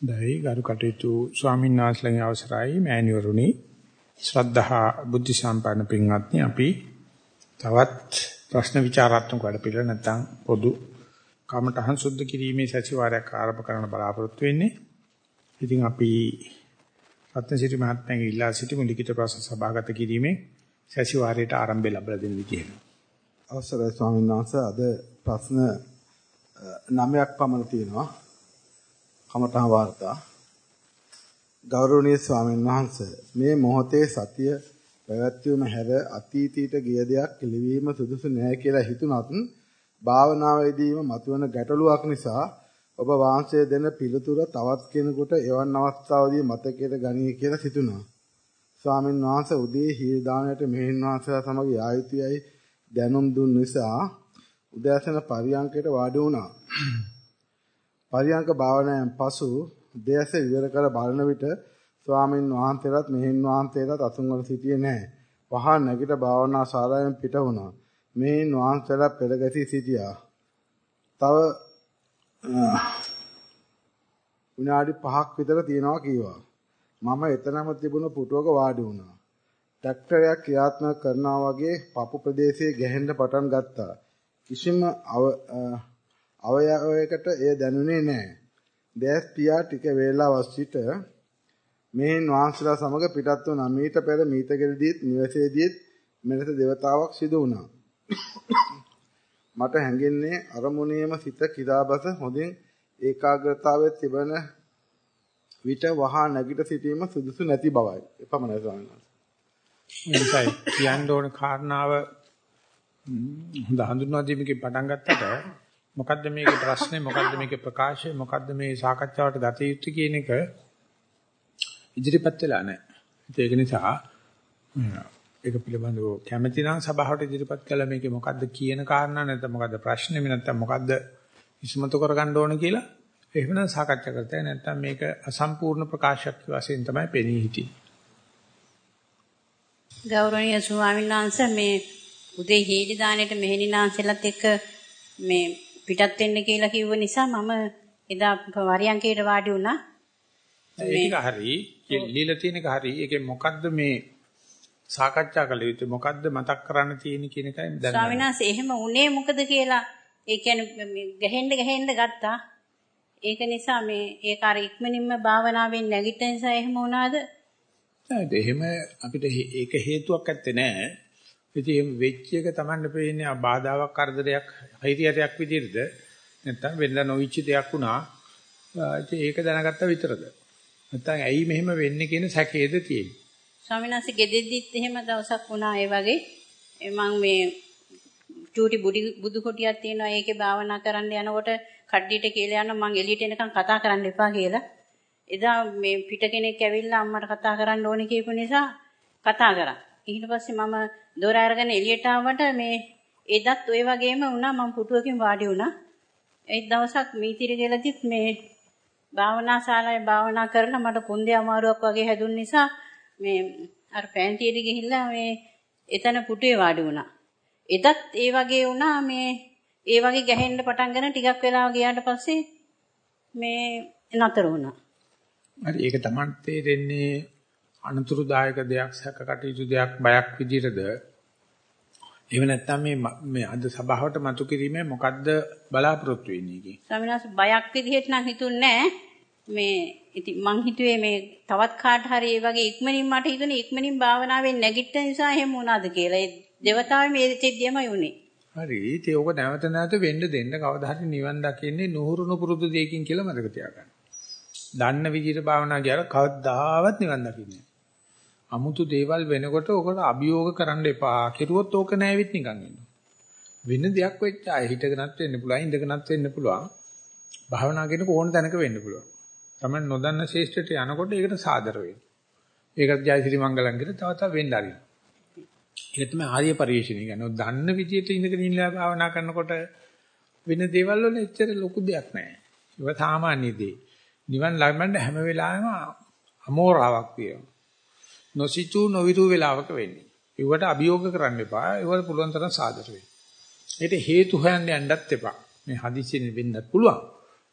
දෛ ගරු කටයුතු ස්වාමීන් වහන්සේලාගේ අවසරයි මෑණිවරුනි ශ්‍රද්ධහා බුද්ධ සම්පන්න පින්වත්නි අපි තවත් ප්‍රශ්න විචාරාත්මක වැඩ පිළිවෙල නැත්නම් පොදු කමඨහන් සුද්ධ කිරීමේ සතිವಾರයක් ආරම්භ කරන්න බලාපොරොත්තු වෙන්නේ. ඉතින් අපි රත්නසිරි මහත්මයාගේ ඉල්ලා සිටිමු ලිඛිත ප්‍රශ්න සභාගත කිරීමේ සතිವಾರයට ආරම්භය ලැබලා දෙන විදියට. අවසරයි ස්වාමීන් වහන්සේ අද ප්‍රශ්න 9ක් පමණ තියෙනවා. කමඨා වාර්තා ගෞරවනීය ස්වාමීන් වහන්සේ මේ මොහොතේ සතිය පැවැත්වීම හැර අතීතයට ගිය දෙයක් පිළිවීම සුදුසු නෑ කියලා හිතුණත් භාවනාවේදීම මතුවන ගැටලුවක් නිසා ඔබ වහන්සේ දෙන පිළිතුර තවත් කෙනෙකුට එවන් අවස්ථාවදී මතකයට ගනී කියලා සිතුණා. ස්වාමීන් වහන්සේ උදේ හීල් දාණයට මෙහෙන් වහන්සේලා සමග යා යුතුයයි දැනුම් දුන් නිසා උදෑසන පරියන්කයට වාඩි වුණා. පරියංක භාවනාවෙන් පසු දේශ විවර කර බලන විට ස්වාමින් වහන්සේලාත් මෙහෙන් වහන්සේලාත් අසුන්වල සිටියේ නැහැ. වහා නැගිට භාවනා ශාලාවෙන් පිට වුණා. මෙහෙන් වහන්සේලා පෙළගැසී සිටියා. තව විනාඩි 5ක් විතර තියනවා කීවා. මම එතනම තිබුණ පුටුවක වාඩි වුණා. ට්‍රැක්ටරයක් ක්‍රියාත්මක කරනවා වගේ පපු ප්‍රදේශයේ ගැහෙන්න පටන් ගත්තා. කිසිම අවයවයකට එය දැනුනේ නැහැ. දැස් පියා ටික වේලාවක් සිට මෙහෙන් වහන්සලා සමග පිටත් වුණා. මීට පෙර මීතගෙරදීත් නිවසේදීත් මෙලෙස దేవතාවක් සිදු වුණා. මට හැඟෙන්නේ අරමුණේම සිත කිදාබස හොඳින් ඒකාග්‍රතාවයේ තිබෙන විට වහා නැගිට සිටීම සුදුසු නැති බවයි. එපමණයි ස්වාමීන් වහන්සේ. එනිසායි කියන්න ඕන කාරණාව හොඳ හඳුන්වා දීමකින් පටන් ගත්තට මොකද්ද මේකේ ප්‍රශ්නේ මොකද්ද මේකේ ප්‍රකාශය මොකද්ද මේ සාකච්ඡාවට ගත යුත්තේ කියන එක ඉදිරිපත් වෙලා නැහැ. ඒක නිසා ඒක පිළිබඳව කැමැති නම් සභාවට ඉදිරිපත් කළා මේකේ මොකද්ද කියන කාරණා නැත්නම් මොකද්ද ප්‍රශ්නේ නැත්නම් මොකද්ද ඉස්මතු කරගන්න ඕන කියලා එහෙමනම් සාකච්ඡා කරතේ නැත්නම් මේක අසම්පූර්ණ ප්‍රකාශයක් වශයෙන් තමයි පෙනී හිටියේ. ගෞරවනීය ස්වාමීන් වහන්සේ මේ උදේ හේලි දාණයට මෙහෙණිනාන්සෙලත් එක්ක මේ පිටත් වෙන්න කියලා කිව්ව නිසා මම එදා වරියන්කේට වාඩි වුණා. ඒක හරි. ලීලා තියෙන එක හරි. ඒකේ මොකද්ද මේ සාකච්ඡා කළ යුත්තේ මොකද්ද මතක් කරන්න තියෙන්නේ කියන එකයි දැන්. ස්වාමීන් වහන්සේ එහෙම උනේ මොකද කියලා ඒ කියන්නේ ගහෙන්න ගහෙන්න ගත්තා. ඒක නිසා මේ ඒක අර ඉක්මනින්ම භාවනාවෙන් නැගිටින නිසා එහෙම වුණාද? එහෙම අපිට ඒක හේතුවක් ඇත්තේ නැහැ. ඉතින් වෙච්ච එක Tamanne පේන්නේ බාධාවක් කරදරයක් අයිතියටයක් විදිහටද නැත්නම් වෙනදා නොවිච්ච දෙයක් වුණා. ඒක දැනගත්ත විතරද? නැත්නම් ඇයි මෙහෙම වෙන්නේ කියන සැකේද තියෙන්නේ? ස්වාමීන් වහන්සේ ගෙදෙද්දිත් එහෙම දවසක් වුණා ඒ වගේ. මම මේ චූටි බුදු කොටියක් තියෙනවා ඒකේ භාවනා කරන්න යනකොට කඩ්ඩියට කියලා යනවා මම එළියට එනකන් කතා කරන්න එපා කියලා. එදා මේ පිට කෙනෙක් ඇවිල්ලා අම්මට කතා කරන්න ඕනේ කියපු නිසා කතා කරා. ඊට පස්සේ මම දොර අරගෙන එළියට ආවට මේ එදත් ওই වගේම වුණා මම පුටුවකින් වාඩි වුණා. ඒ දවසක් මීතිරි ගෙලදිත් මේ භාවනා ශාලාවේ භාවනා කරලා මට කුන්දේ අමාරුවක් වගේ හැදුන නිසා මේ අර පෑන්තියට ගිහිල්ලා මේ එතන පුටුවේ වාඩි වුණා. එදත් ඒ වගේ වුණා මේ ඒ වගේ ගැහෙන්න පටන් ගන්න ටිකක් වෙලා ගියාට පස්සේ මේ නතර වුණා. හරි ඒක තමයි තේරෙන්නේ අනතුරුදායක දෙයක් සැක කටයුතු දෙයක් බයක් විදිහටද එහෙම නැත්නම් මේ මේ අද සභාවට මතු කිරීමේ මොකද්ද බලාපොරොත්තු වෙන්නේ කි? ස්වාමීන් වහන්සේ බයක් විදිහට නම් හිතුන්නේ මේ ඉතින් මං හිතුවේ මේ තවත් කාට හරි ඒ වගේ ඉක්මනින් මට හිතුනේ ඉක්මනින් භාවනාවෙන් නැගිට නිසා එහෙම වුණාද කියලා. ඒ దేవතාවය මේ දෙච්චෙද්දිමයි උනේ. හරි. ඒක ඕක නැවත නැවත වෙන්න දෙන්න කවදා හරි නිවන් දකින්නේ නුහුරුණු පුරුදු දෙයකින් කියලා මතක තියාගන්න. දන්න විදිහට භාවනා කරලා කවදාවත් නිවන් දකින්නේ අමුතු දේවල් වෙනකොට ඔකට අභියෝග කරන්න එපා. කෙරුවොත් ඕක නෑවිත් නිකන් ඉන්නවා. වෙන දෙයක් වෙච්ච අය හිටගෙනත් වෙන්න පුළුවන්, ඉඳගෙනත් වෙන්න පුළුවන්. භාවනා කරනකොට ඕන තැනක වෙන්න පුළුවන්. තමයි නොදන්න ශේෂ්ඨයට යනකොට ඒකට සාදර වෙන්න. ඒකට ජයසිරි මංගලම් කියලා තව තව වෙන්න ආරින්න. ඒක තමයි ආර්ය පරිශ්‍රණය කියන්නේ. දන්න විදියට ඉඳගෙන ඉන්නලා භාවනා කරනකොට වෙන දේවල් වල එච්චර ලොකු දෙයක් නෑ. ඒක සාමාන්‍ය දේ. නිවන් ලබන්න හැම වෙලාවෙම අමෝරාවක් තියෙනවා. නොසිතූ නොවිරු වෙලාවක වෙන්නේ. ඒවට අභියෝග කරන්න එපා. ඒවට පුළුවන් තරම් සාදර වෙන්න. ඒට හේතු හොයන්න යන්නත් එපා. මේ හදිසියෙන් වෙන්නත් පුළුවන්.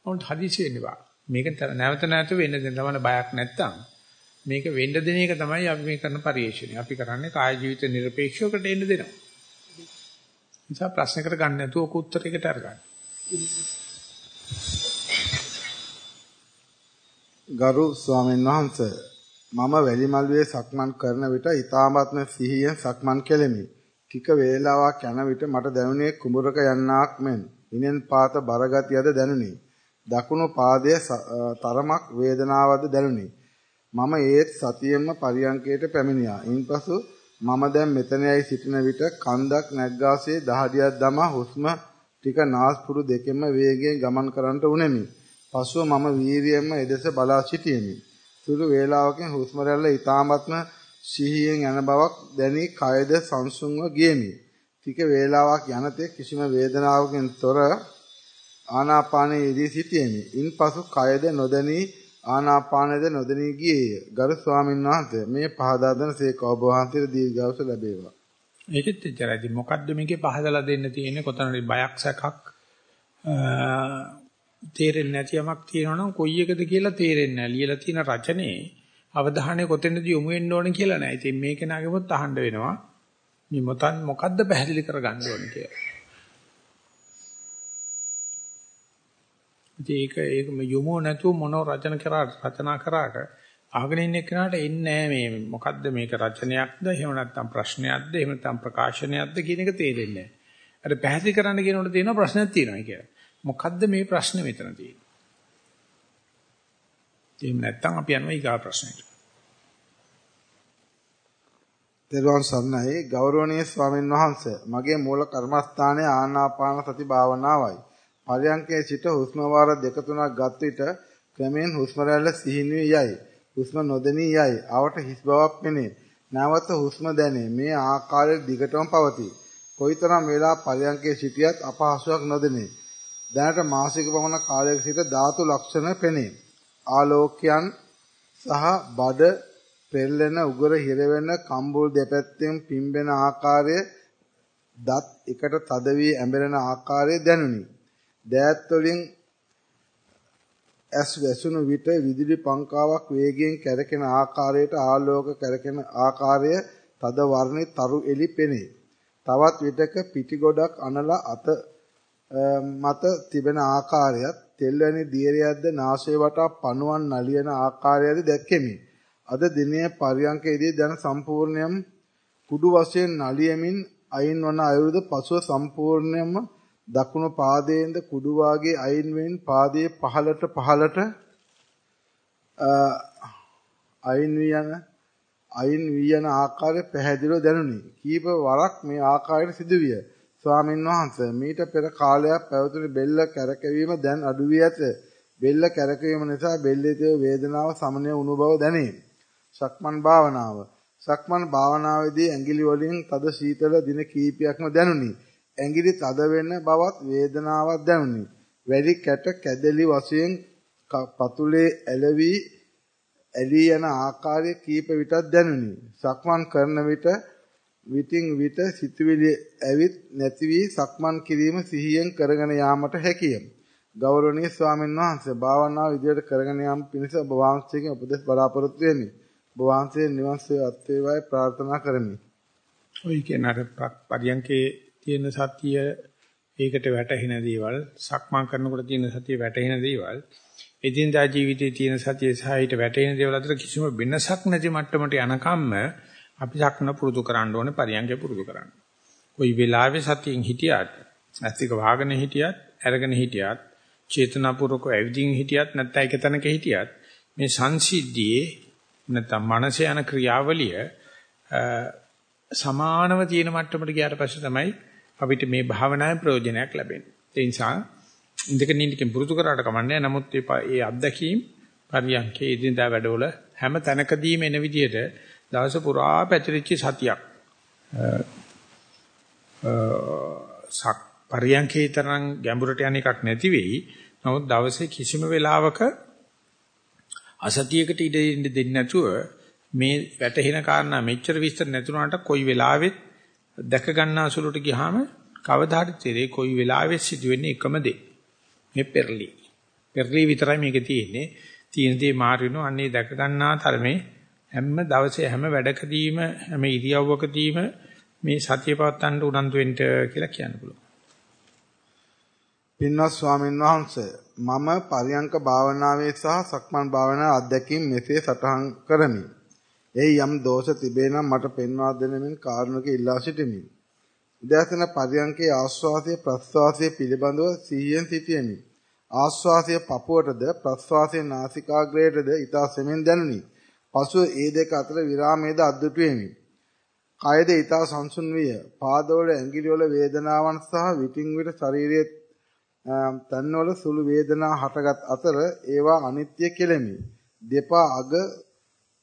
මොකද හදිසිය වෙන්නවා. මේක නැවත නැවත වෙන්න දෙන්න තමයි බයක් නැත්තම්. මේක වෙන්න දෙන එක තමයි අපි මේ කරන පරිශ්‍රණය. අපි කරන්නේ කාය ජීවිත নিরপেক্ষවකට එන්න දෙනවා. නිසා ප්‍රශ්නකට ගන්න නැතුව ඔක උත්තරයකට අරගන්න. ගරු ස්වාමීන් වහන්සේ මම වැලිමල්ුවේ සක්මන් කරන විට ඊ타මාත්ම සිහියෙන් සක්මන් කෙලෙමි. ටික වේලාවක් යන විට මට දැනුනේ කුඹරක යන්නාක් මෙන්. ඉනෙන් පාත බරගතියද දැනුනි. දකුණු පාදයේ තරමක් වේදනාවක්ද දැනුනි. මම ඒත් සතියෙන්ම පරියංකයට පැමිණියා. ඉන්පසු මම දැන් මෙතනයි සිටින විට කන්දක් නැග්ගාසේ දහඩියක් දමා හුස්ම ටික නාස්පුඩු දෙකෙන්ම වේගයෙන් ගමන් කරන්නට උනේමි. පසුව මම වීරියෙන්ම එදෙස බලා සිටියෙමි. සුළු වේලාවකින් හුස්ම රැල්ල ඊ타මත්ම සිහියෙන් යන බවක් දැනි කයද සංසුන්ව ගියමි. ටික වේලාවක් යනතේ කිසිම වේදනාවකින් තොර ආනාපානයේ යෙදී සිටියෙමි. ඉන්පසු කයද නොදැනී ආනාපානයද නොදැනී ගියේය. ගරු ස්වාමීන් වහන්සේ මේ පහදා දෙන සේක ඔබ වහන්සේට දීර්ඝායුෂ ලැබේවා. ඒකෙත් එච්චරයි. මොකද්ද මේකේ පහදලා දෙන්න තියෙන්නේ කොතනද බයක් සැකක් තේරෙන්නේ නැති යමක් තියෙනවනම් කොයි එකද කියලා තේරෙන්නේ නැහැ. ලියලා තියෙන රචනයේ අවධානය කොතැනද යොමු වෙන්න ඕන කියලා නැහැ. ඉතින් මේක නාගෙමුත් අහන්න වෙනවා. මේ මොතන් මොකද්ද පැහැදිලි කරගන්න ඕන කියලා. ඉතින් ඒක ඒක යොමු නැතුව මොන රචන කරා රචනා කරාට අහගෙන ඉන්න කෙනාට එන්නේ මේ මොකද්ද මේක රචනයක්ද එහෙම නැත්නම් ප්‍රශ්නයක්ද එහෙම නැත්නම් ප්‍රකාශනයක්ද කියන එක තේරෙන්නේ නැහැ. අර පැහැදිලි කරන්න කියනකොට තියෙන ප්‍රශ්නයක් තියෙනවා කියලා. මොකද්ද මේ ප්‍රශ්නේ මෙතන තියෙන්නේ? එහෙම නැත්නම් අපි යනවා ඊගා ප්‍රශ්නෙට. දේවාන් සර්ණයි ගෞරවනීය ස්වාමීන් වහන්සේ මගේ මූල කර්මස්ථානයේ ආනාපාන සති භාවනාවයි. පරයන්කේ සිට හුස්ම වාර දෙක තුනක් ගත් විට ක්‍රමෙන් හුස්ම රැල්ල සිහින් වී යයි. හුස්ම නොදෙනී යයි. ආවට හිස් බවක් පෙනේ. නැවත හුස්ම දැනේ. මේ ආකාරයට දිගටම පවතී. කොයිතරම් වේලා පරයන්කේ සිටියත් අපහසුයක් නොදෙනේ. දැනට මාසික පමණ කාලයක සිට ධාතු ලක්ෂණ පෙනේ. ආලෝකයන් සහ බඩ පෙරලෙන උගර හිරවෙන කම්බුල් දෙපැත්තෙන් පිම්බෙන ආකාරය දත් එකට තද වී ඇඹරෙන ආකාරය දැනුනි. දෑත් වලින් ඇස් වැසුණු විට විදුලි පංකාවක් වේගයෙන් කැරකෙන ආකාරයට ආලෝක කැරකෙන ආකාරය තද වර්ණේ තරු එලි පෙනේ. තවත් විටක පිටි ගොඩක් අනලා අත මත තිබෙන ආකාරයත් තෙල් වැනි දියරයක්ද නාසය වටා පණුවන් නලියන ආකාරයද දැක්කෙමි. අද දිනේ පරියංකයේදී දැන සම්පූර්ණයම් කුඩු වශයෙන් නලියමින් අයින් වන අයුරුද පසුව සම්පූර්ණයම දකුණු පාදයෙන්ද කුඩු වාගේ අයින් වෙමින් පාදයේ පහළට පහළට අයින් වී යන අයින් වී යන ආකාරය පැහැදිලිව දැනුනි. කීප වරක් මේ ආකාරයට සිදුවිය. ස්වාමින් වහන්සේ මීට පෙර කාලයක් පැවතුණු බෙල්ල කැරකවීම දැන් අඩු වී ඇත. බෙල්ල කැරකවීම නිසා බෙල්ලේ තියෙන වේදනාව සමනය වුණු බව දැනේ. සක්මන් භාවනාව. සක්මන් භාවනාවේදී ඇඟිලි වලින් තද සීතල දින කීපයක්ම දැනුනි. ඇඟිලි තද වෙන බවත් වේදනාවක් දැනුනි. වැඩි කැට කැදලි වශයෙන් පතුලේ ඇලවි ඇලී යන ආකාරය කීප විටක් දැනුනි. සක්මන් කරන විට විටින් විට සිතුවිලි ඇවිත් නැති වී සක්මන් කිරීම සිහියෙන් කරගෙන යාමට හැකිය. ගෞරවනීය ස්වාමීන් වහන්සේ භාවනාව විදියට කරගෙන යාම පිණිස ඔබ වහන්සේගෙන් උපදෙස් බලාපොරොත්තු වෙමි. ඔබ වහන්සේ නිවන් සුව අත්වේවායි ප්‍රාර්ථනා කරමි. ඔය කියන අර පරියන්කේ තියෙන සතිය ඒකට වැටහෙන දේවල් සක්මන් කරනකොට තියෙන සතිය වැටහෙන දේවල් එදිනදා ජීවිතයේ තියෙන සතිය සහ ඊට වැටෙන දේවල් අතර කිසිම වෙනසක් නැති මට්ටමට යනකම්ම අපි සක්න පුරුදු කරන්න ඕනේ පරියන්කේ පුරුදු කරන්න. කොයි වෙලාවෙ සතියෙන් හිටියත් ඇස්තික වාගෙන හිටියත් අරගෙන හිටියත් චේතනාපූර්වක ඇවිදින් හිටියත් නැත්නම් එක තැනක හිටියත් මේ සංසිද්ධියේ නැත්නම් මනස යන ක්‍රියාවලිය සමානව තියෙන මට්ටමට ගියාට පස්සේ තමයි අපිට මේ භාවනාවේ ප්‍රයෝජනයක් ලැබෙන්නේ. ඒ නිසා ඉන්දක නින්දකින් පුරුදු කරාට කමන්නේ නමුත් ඒ අත්දැකීම් පරියන්කේ ඉදින්දා වැඩවල හැම තැනකදීම එන විදිහට දවස පුරා පැතිරිච්ච සතියක් සක් පරියන්කේ තරම් ගැඹුරට යන එකක් නැති වෙයි. නමුත් දවසේ කිසිම වෙලාවක අසතියකට ඉඩ දෙන්නේ නැතුව මේ වැටහෙන කාරණා මෙච්චර විස්තර නැතුණාට කොයි වෙලාවෙත් දැක ගන්න අසුලට ගියාම කවදා හරි තේරෙයි කොයි වෙලාවෙත් සිදුවෙන්නේ එකම දේ. මේ පෙරලි. පෙරලි විතරයි මේකේ තියෙන්නේ. තියෙන දේ මාරිනු අන්නේ දැක ගන්නා තරමේ හැම දවසේ හැම වැඩකදීම හැම ඉරියව්වකදීම මේ සතිය පවත්තන්න උනන්දු වෙන්න කියලා කියන්න පුළුවන්. පින්වත් ස්වාමීන් වහන්සේ මම පරියංක භාවනාවේ සහ සක්මන් භාවනාවේ අත්දැකීම් මෙසේ සටහන් කරමි. එහි යම් දෝෂ තිබේ නම් මට පෙන්වා දෙනමින් කාරුණික ඉල්ලා සිටිමි. උදෑසන පරියංකේ ආස්වාසය ප්‍රස්වාසය පිළිබඳව සිහියෙන් සිටියෙමි. ආස්වාසය පපුවටද ප්‍රස්වාසය නාසිකාග්‍රයටද ඊතා සෙමින් දැනුනි. පසුව ඒ දෙක අතර විරාමයේද අද්දුටුවෙමි. කයද ඊතා සංසුන් විය. පාදවල ඇඟිලිවල වේදනාවන් සහ විටින් විට ශරීරයේ තන්වල සුළු වේදනා හටගත් අතර ඒවා අනිත්‍ය කෙලෙමි. දෙපා අග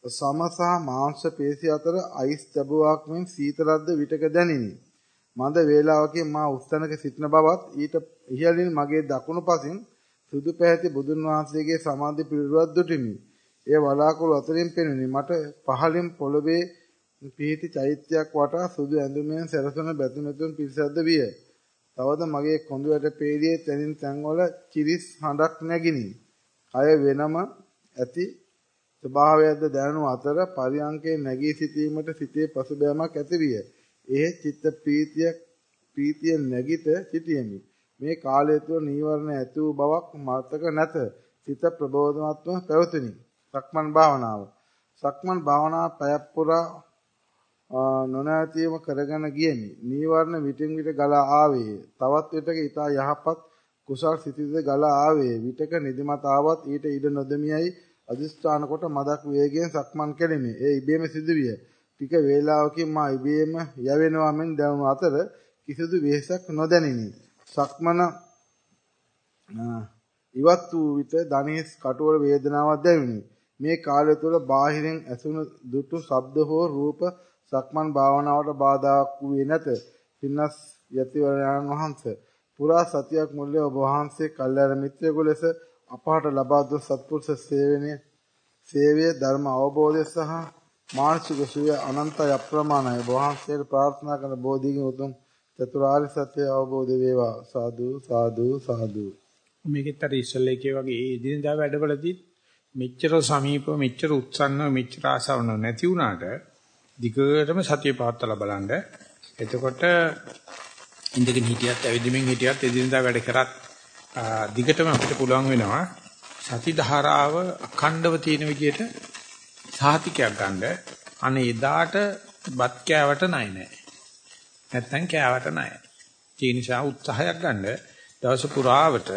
සම සහ මාංශ පේශි අතර අයිස් ලැබුවක් මෙන් සීතලක්ද විටක දැනිනි. මන්ද වේලාවකින් මා උස්තනක සිටින බවත් ඊට ඉහළින් මගේ දකුණු පසින් සුදු පැහැති බුදුන් වහන්සේගේ සමාධි පිළිරුවක් දුටිමි. ඒ වලාකුළු අතරින් පෙනුනි. මට පහළින් පොළවේ පිහිටි චෛත්‍යයක් වටා සුදු ඇඳුමෙන් සැරසෙන බැතිමතුන් පිරිසක්ද විය. තවද මගේ කොඳු වැට පේළියේ තනින් තැන්වල කිරිස් හඬක් නැගිනි. කය වෙනම ඇති ස්වභාවයක්ද දැනුණු අතර පරියංකේ නැගී සිටීමට සිටේ පසුබෑමක් ඇති විය. ඒ චිත්ත ප්‍රීතිය ප්‍රීතිය නැගිට සිටියෙමි. මේ කාලය තුළ නීවරණ ඇති වූ බවක් මතක නැත. සිත ප්‍රබෝධමත්ව පැවතුනි. සක්මන් භාවනාව. සක්මන් භාවනාව පැයක් පුරා නොනැවතීම කරගෙන ගියෙමි. නීවරණ විටින් විට ගලා ආවේ. තවත් විටක ඊට යහපත් කුසල් සිතිද ගලා ආවේ. විටක නිදිමත ආවත් ඊට ඉඩ නොදෙමියයි අදිස්ථාන කොට මදක් වේගයෙන් සක්මන් කෙලිමි. ඒ ඉබේම සිදුවිය. ටික වේලාවකින් මා ඉබේම යවෙනවා මෙන් දැනුණු අතර කිසිදු වෙහසක් නොදැනිනි. සක්මන ඉවත් වූ විට ධනෙස් කටුවල වේදනාවක් දැනුනි. මේ කාලය තුළ බාහිරින් ඇසුණු දුටු ශබ්ද හෝ රූප සක්මන් භාවනාවට බාධාක් වූයේ නැත. පින්නස් යතිවරයන් වහන්සේ පුරා සතියක් මුල්ලේ ඔබ වහන්සේ කල්යාණ මිත්‍රයෙකු ලෙස අපහට ලබා දුන් සත්පුරුෂ සේවනයේ සේවය ධර්ම අවබෝධය සහ මානසික සුවය අනන්තය අප්‍රමාණයි. වහන්සේට ප්‍රාර්ථනා කරන බෝධිගින් උතුම් චතුරාර්ය සත්‍ය අවබෝධ වේවා. සාදු සාදු සාදු. මේකෙත් අර ඉස්සල්ලේකේ වගේ ඒ දිනදා වැඩවලදී මෙච්චර සමීපව මෙච්චර උත්සන්නව මෙච්චර ආසාවන නැති වුණාට දිගටම සතිය පවත්ලා බලන්න. එතකොට ඉඳගෙන හිටියත් ඇවිදින්මින් හිටියත් එදිනදා වැඩ කරත් දිගටම අපිට පුළුවන් වෙනවා සති ධාරාව අඛණ්ඩව තියෙන විදිහට සාහිතිකයක් ගන්න. අනේ එදාට බත් කෑවට නයි නෑ. නැත්තම් කෑවට නයි. ඒ නිසා උත්සාහයක් ගන්න දවස පුරාවට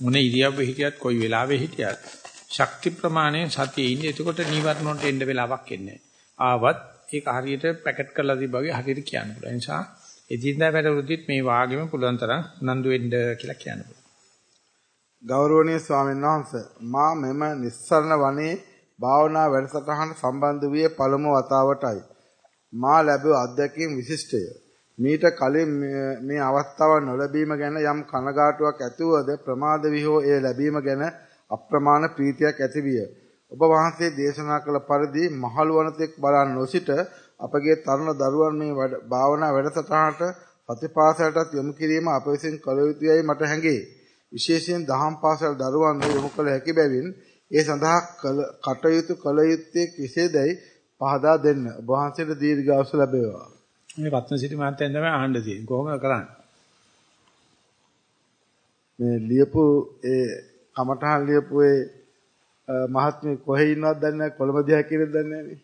මොන ඉරියව්වෙ හිටියත් කොයි වෙලාවෙ හිටියත් ශක්ති ප්‍රමාණය සතියේ ඉන්නේ. එතකොට නීවරණ වලට එන්න වෙලාවක් එන්නේ ආවත් ඒක හරියට පැකට් කරලා තිබ්බගේ හරියට කියන්න පුළුවන්. ඒ නිසා එදින්දා වැඩවලුදිත් මේ වාගෙම පුළුවන් තරම් උනන්දු වෙන්න කියලා කියන්න පුළුවන්. ගෞරවනීය ස්වාමීන් වහන්සේ මා මෙම නිස්සරණ වනේ භාවනා වැඩසටහන සම්බන්ධ වූයේ පළමු වතාවටයි. මා ලැබුව අත්දැකීම් විශිෂ්ටය. මීට කලින් මේ අවස්ථාව නොලැබීම ගැන යම් කනගාටුවක් ඇතිවද ප්‍රමාද විහෝ එය ලැබීම ගැන අප්‍රමාණ ප්‍රීතියක් ඇතිවිය. ඔබ වහන්සේ දේශනා කළ පරිදි මහලු වනතෙක් බලන් නොසිට අපගේ තරුණ දරුවන් මේ භාවනා වැඩසටහනට ප්‍රතිපාසලටත් යොමු කිරීම අප විසින් කළ යුතුයයි මට හැඟේ. විශේෂයෙන් දහම් පාසල් දරුවන් යොමු කළ හැකි බැවින් ඒ සඳහා කටයුතු කළ යුත්තේ කෙසේදයි පහදා දෙන්න. ඔබ වහන්සේට දීර්ඝායුෂ ලැබේවා. මේ රත්නසිරි මහත්තයන් තමයි ආහන්න තියෙන්නේ. කොහොමද කරන්නේ? මේ ලියපු ඒ කමඨහන් ලියපු ඒ මහත්මේ කොහේ ඉන්නවද දන්නේ නැහැ කොළඹ දිහා කියලා දන්නේ නැහැ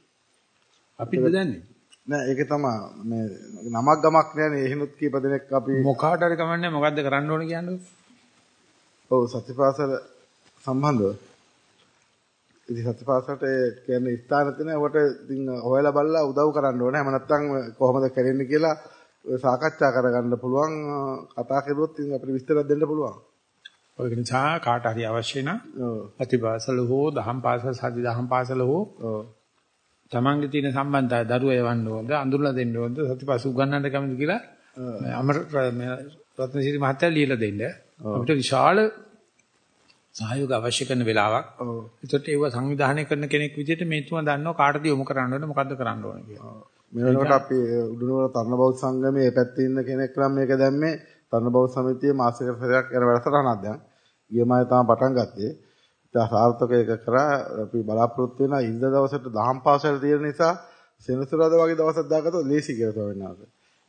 අපිත් දන්නේ නෑ ඒක තමයි මේ නමක් ගමක් නෑනේ එහෙනුත් කීප දෙනෙක් අපි මොකාට හරි කමන්නේ මොකද්ද කරන්න ඕන කියන්නේ ඔව් සත්‍යපාසල සම්බන්ධව ඉතින් සත්‍යපාසලට කියන්නේ ස්ථාන තියෙන ඒවට ඉතින් හොයලා බලලා උදව් කරන්න ඕනේ. එහෙම නැත්නම් කොහොමද කරන්නේ කියලා සාකච්ඡා කරගන්න පුළුවන්. කතා කරුවොත් ඉතින් අපිට විස්තර දෙන්න පුළුවන්. ඔය නිසා කාට හරි අවශ්‍ය නම් ප්‍රතිපාසල හෝ දහම් පාසල සාදි දහම් පාසල හෝ තමන්ගේ තියෙන සම්බන්ධය දරුවා යවන්න ඕනද අඳුරලා දෙන්න ඕනද සතිපස් උගන්නන්න කැමති කියලා අමර රත්නසිරි මහත්තයා ලියලා දෙන්න. අපිට විශාල සහයෝග අවශ්‍ය කරන වෙලාවක්. ඒකට ඒව සංවිධානය කරන කෙනෙක් විදිහට මේ තුම දන්නවා කාටද යොමු කරන්න ඕනේ මොකද්ද කරන්න ඕනේ කියලා. මේ වෙනකොට අපි උඩුනුවර තරුණ බෞද්ධ සංගමයේ පැත්තේ ඉන්න කෙනෙක් නම් මේක දැම්මේ තරුණ බෞද්ධ සමිතියේ මාසික සැරයක් යන වැඩසටහනක් දැන්. ඊයමයි තමයි පටන් ගත්තේ. ඉතින් සාර්ථක එක කරා අපි බලාපොරොත්තු වෙන ඉඳ දවසට දහම් පාසල් තියෙන නිසා සෙනසුරාදා වගේ දවසක් දාගත්තොත් ලේසි කියලා තවෙන්නාද.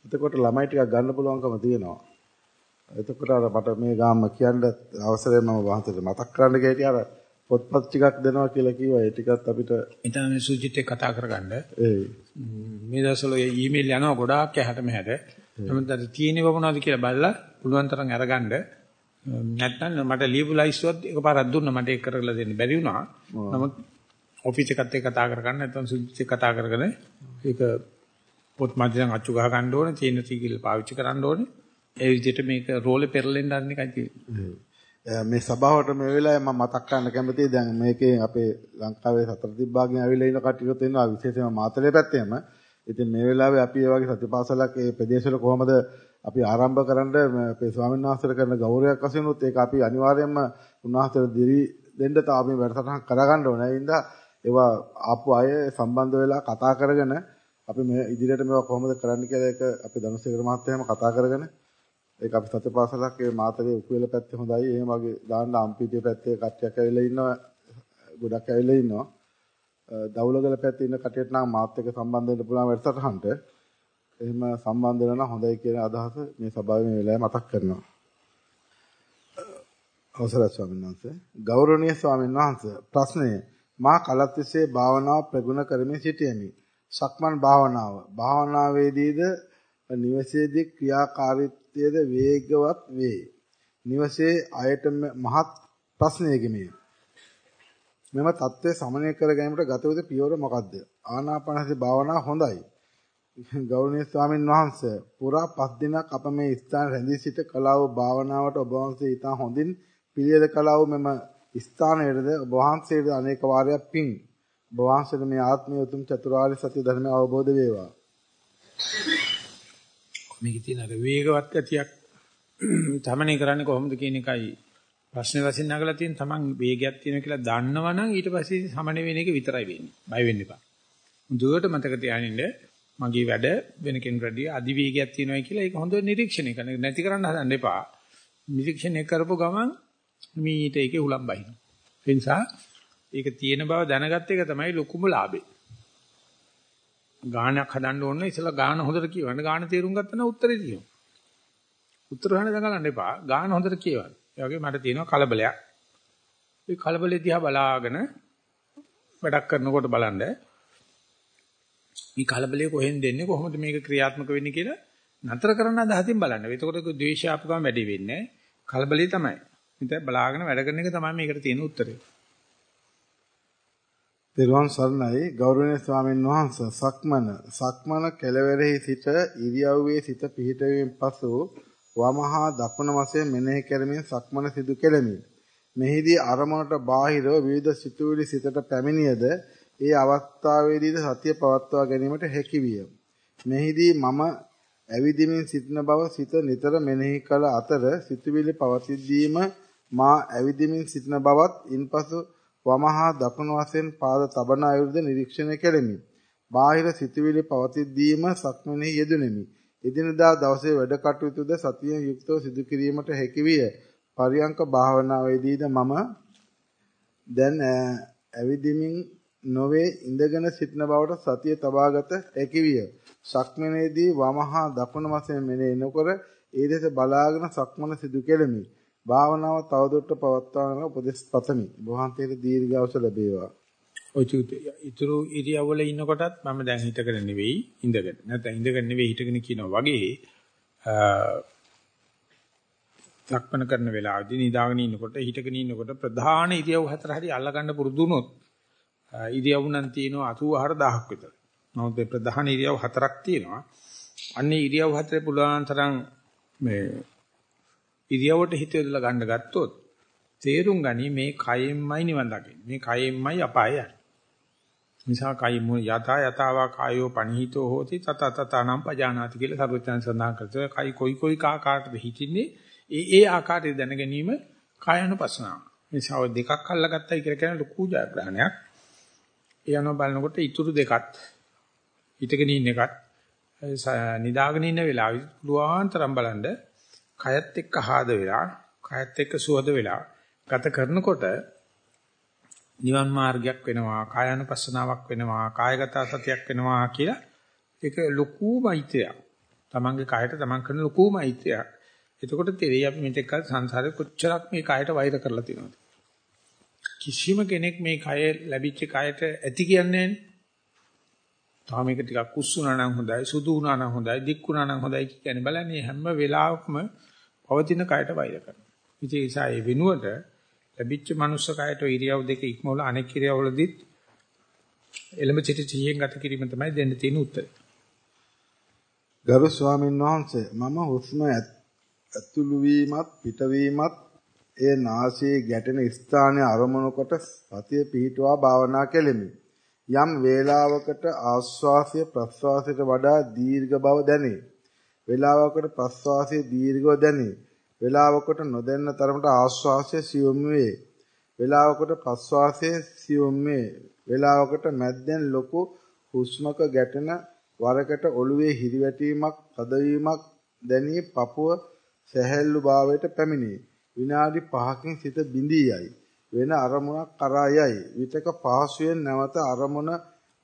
එතකොට ළමයි ටිකක් ගන්න පුළුවන්කම තියෙනවා. එතකොට අර මට මේ ගාම කියන්න අවසරය මම වහන්සේට මතක් කරන්න ගියේ අර පොත්පත් ටිකක් දෙනවා කියලා කිව්වා. ඒ ටිකත් අපිට ඉතින් මේ සුජිත් එක්ක කතා කරගන්න. ඒ මේ දවස්වල ඊමේල් යනවා ගොඩාක් ඇහැට මෙහැට. නමුත් අර තියෙනව මොනවද කියලා බලලා පුළුවන් තරම් අරගන්න. නැත්නම් මට ලියපු ලයිස්ට්ුවත් එකපාරක් දුන්නා මට ඒක කරලා දෙන්න බැරි වුණා. නමුත් ඔෆිස් එකත් එක්ක කතා කරගන්න නැත්නම් සුජිත් එක්ක කතා කරගෙන ඒක පොත් මැදෙන් අච්චු ගහ ගන්න ඕනේ, තියෙන සීගිල් පාවිච්චි කරන්න ඕනේ. ඒ විදිහට මේක රෝලේ පෙරලෙන්න අන්න එකයි තියෙන්නේ. මේ සභාවට මේ වෙලාවේ මම මතක් කරන්න කැමතියි දැන් මේකේ අපේ ලංකාවේ සතර තිබ්බාගෙන් ඇවිල්ලා ඉන්න කට්ටියත් ඉන්නවා විශේෂයෙන්ම මාතලේ පැත්තේම. ඉතින් මේ වෙලාවේ අපි ඒ වගේ සතිපාසලක් ඒ ප්‍රදේශවල කොහොමද අපි ආරම්භ කරන්න අපේ ස්වාමීන් වහන්සේට කරන ගෞරවයක් වශයෙන් උත් ඒක අපි අනිවාර්යයෙන්ම උන්වහන්සේට දිරි දෙන්න තාම මේ වැඩසටහන් කරගන්න ඕනේ. ඒ හින්දා ඒවා ආපු අය සම්බන්ධ වෙලා කතා කරගෙන අපි මේ ඉදිරියට මේවා කොහොමද කරන්න කියලා ඒක අපි ධනුසේකර මහත්තයාම කතා කරගෙන ඒක අපි සතපාසලක් ඒ මාතලේ උකුල පැත්තේ හොඳයි. එහෙම වගේ දාන්න අම්පිටිය පැත්තේ කට්ටියක් ඇවිල්ලා ඉන්නවා. ගොඩක් ඇවිල්ලා ඉන්නවා. දවුලගල පැත්තේ ඉන්න කට්ටියට නම් මාත් එක්ක සම්බන්ධ වෙන්න පුළුවන් වැඩසටහනට. එහෙම සම්බන්ධ වෙනවා හොඳයි කියන අදහස මේ සභාවේ මේ වෙලාවේ මතක් කරනවා. අවසරයි ස්වාමීන් වහන්සේ. ගෞරවනීය ස්වාමීන් වහන්සේ ප්‍රශ්නය මා කලත් විසේ භාවනාව ප්‍රගුණ කරමින් සිටියෙමි. සක්මන් භාවනාව භාවනාවේදීද නිවසේදී ක්‍රියාකාරීත්වයේද වේගවත් වේ. නිවසේ අයට මහත් ප්‍රශ්නයකි මේ. මෙම தත්ත්වය සමනය කර ගැනීමට ගත යුතු පියවර මොකක්ද? ආනාපානසති භාවනාව හොඳයි. ගෞරවනීය ස්වාමින් වහන්සේ පුරා 5 දිනක් අප මේ ස්ථාන රැඳී සිට කලාව භාවනාවට ඔබ වහන්සේ ඉතා හොඳින් පිළියෙල කලාව මෙම ස්ථානයේද ඔබ වහන්සේට අනේක වාරයක් පිං ඔබ වහන්සේට මේ ආත්මය උතුම් චතුරාර්ය සත්‍ය ධර්මය අවබෝධ වේවා. මේකේ තියෙන අර වේගවත් ගතියක් තමනේ කරන්නේ කොහොමද කියන එකයි ප්‍රශ්නේ වශයෙන් නගලා තියෙන තමන් වේගයක් තියෙනවා කියලා දන්නවනම් ඊට පස්සේ සමන වෙන එක විතරයි වෙන්නේ. බය වෙන්න එපා. දුවට මතක තියාගන්න මගේ වැඩ වෙන කෙනෙකුට වැඩිය අධිවේගයක් තියෙනවා කියලා ඒක හොඳ නිරීක්ෂණය කරන්න. නැති කරන්න හදන්න එපා. නිරීක්ෂණය කරපු ගමන් මීට ඒකේ උලම් බහින. ඒ නිසා ඒක තියෙන බව දැනගත්ත එක තමයි ලොකුම ලාභේ. ගානක් හදන්න ඕන ඉතලා ගාන හොඳට කියවන්න ගාන තේරුම් ගත්තා නම් උත්තරේ තියෙනවා. උත්තර හොයන්න දඟලන්න එපා. ගාන හොඳට කියවන්න. ඒ වගේ මට තියෙනවා කලබලයක්. ඒ කලබලෙ දිහා බලාගෙන වැඩක් කරනකොට බලන්න මේ කලබලය කොහෙන් දෙන්නේ කොහොමද මේක ක්‍රියාත්මක වෙන්නේ කියලා නතර කරන්න අදහසින් බලන්න. එතකොට ද්වේෂය ආපු ගමන් වැඩි වෙන්නේ කලබලේ තමයි. ඉතින් බලාගෙන වැඩ කරන එක තමයි මේකට තියෙන උත්තරේ. පෙරවන් සරණයි ගෞරවනීය ස්වාමීන් වහන්සේ සක්මන සක්මන කෙළවරෙහි සිට ඉරියව්වේ සිට පිහිටවීමෙන් පසු වමහා දකුණ වශයෙන් මෙනෙහි කරමින් සක්මන සිදු කෙලෙමි. මෙහිදී අරමුණට බාහිරව විවිධ සිතුවිලි සිතට පැමිණියද ඒ අවස්ථාවේදීද සතිය පවත්වා ගැනීමට හැකි විය. මෙහිදී මම ඇවිදිමින් සිටින බව සිත නිතර මෙනෙහි කළ අතර සිතුවිලි පවතිද්දීම මා ඇවිදිමින් සිටින බවත් ඉන්පසු වමහා දකුණු වශයෙන් පාද තබන අයුරුද නිරීක්ෂණය කෙරෙමි. බාහිර සිතුවිලි පවතිද්දීම සක්මනේ යෙදුණෙමි. එදිනදා දවසේ වැඩ කටයුතුද සතියෙන් යුක්තව සිදු කිරීමට හැකි විය. පරියංක භාවනාවේදීද මම දැන් ඇවිදිමින් නොවේ ඉඳගෙන සිටින බවට සතිය තබාගත හැකි විය. සක්මනේදී වමහා දකුණු වශයෙන් මෙනෙහි නොකර ඒ දෙස බලාගෙන සක්මන සිදු කෙලෙමි. භාවනාව තවදුරටත් පවත්වාගෙන උපදෙස් පතමි. වහන්සේට දීර්ඝායුෂ ලැබේවා. ඔය ඉතුරු ඉරියව්වල ඉන්නකොටත් මම දැන් හිතගෙන නෙවෙයි ඉඳගෙන. නැත්නම් ඉඳගෙන නෙවෙයි හිටගෙන කියනවා වගේ ලක්මන කරන වෙලාවදී නිදාගෙන ඉන්නකොට හිටගෙන ඉන්නකොට ප්‍රධාන ඉරියව් හතර හරි අල්ලගන්න පුරුදු වුණොත් ඉරියව් නම් තියෙනවා 84000ක් විතර. නමුත් මේ ප්‍රධාන ඉරියව් හතරක් තියෙනවා. අන්නේ ඉරියව් හතරේ පුළුවන් තරම් මේ ඉරියව්වට හිත යොදලා ගන්න ගත්තොත් තේරුම් ගනි මේ කයෙන්මයි නිවන් දකින්නේ. මේ කයෙන්මයි අපාය යන්නේ. නිසා කයි මො යතා යතාවා කායෝ පනිහිතෝ හෝති තත තතනම් පජානාති කියලා සර්වඥයන් සඳහන් කරනවා. කයි කොයි කොයි ආකාරයකද හිතින්නේ ඒ ඒ ආකාරය දැන ගැනීම කායනුපස්සනාව. නිසා ඔය දෙකක් අල්ලගත්තයි කියලා කියන ලොකු ජයග්‍රහණයක්. ඒ අනුව බලනකොට ඉතුරු දෙකත් හිටගෙන ඉන්න එකත් නිදාගෙන ඉන්න වෙලාවෙ පුළුවන් තරම් බලන්න කයත් එක්ක ආද වෙලා කයත් එක්ක සුවද වෙලා ගත කරනකොට නිවන් මාර්ගයක් වෙනවා කායानुපස්සනාවක් වෙනවා කායගත සතියක් වෙනවා කියලා ඒක ලොකු මෛත්‍රියක්. තමන්ගේ කායට තමන් කරන ලොකු මෛත්‍රියක්. එතකොට තේරෙයි අපි මෙතෙක් කල සංසාරේ කොච්චරක් මේ කායට වෛර කරලා තියෙනවද? කිසිම කෙනෙක් මේ කය ලැබිච්ච කයට ඇති කියන්නේ නැහැ. තාම මේක ටිකක් කුස්සුනා නම් හොඳයි, සුදු වුණා නම් හොඳයි, දික් වුණා නම් හොඳයි කියන්නේ බලන්නේ හැම වෙලාවකම පවතින කයට වෛර කරනවා. ඉතින් ඒ නිසා ඒ වෙනුවට ලැබිච්ච මනුස්ස කයට ඉරියව් දෙක ඉක්මවල අනෙක් ඉරියව්වලදීත් එළඹ සිට සිහියෙන් ගත කිරීම තමයි දෙන්න තියෙන උත්තරය. ගරු ස්වාමීන් වහන්සේ මම හුස්ම ඇතුළු වීමත් පිටවීමත් ඒ නාසයේ ගැටෙන ස්ථානයේ අරමුණු කොට සතිය පිහිටුවා භාවනා කෙලෙමි. යම් වේලාවකට ආශ්වාසය ප්‍රශ්වාසයට වඩා දීර්ඝ බව දැනේ. වේලාවකට ප්‍රශ්වාසය දීර්ඝව දැනේ. වේලාවකට නොදැන්න තරමට ආශ්වාසය සියුම් වේ. වේලාවකට ප්‍රශ්වාසය සියුම් වේ. වේලාවකට මැද්දෙන් ලොකු හුස්මක ගැටෙන වරකට ඔළුවේ හිරිවැටීමක්, තදවීමක් දැනී පපුව සැහැල්ලු භාවයට පැමිණේ. විනාඩි 5කින් සිත බිඳී යයි. වෙන අරමුණක් කරා යයි. විතක පහසුවෙන් නැවත අරමුණ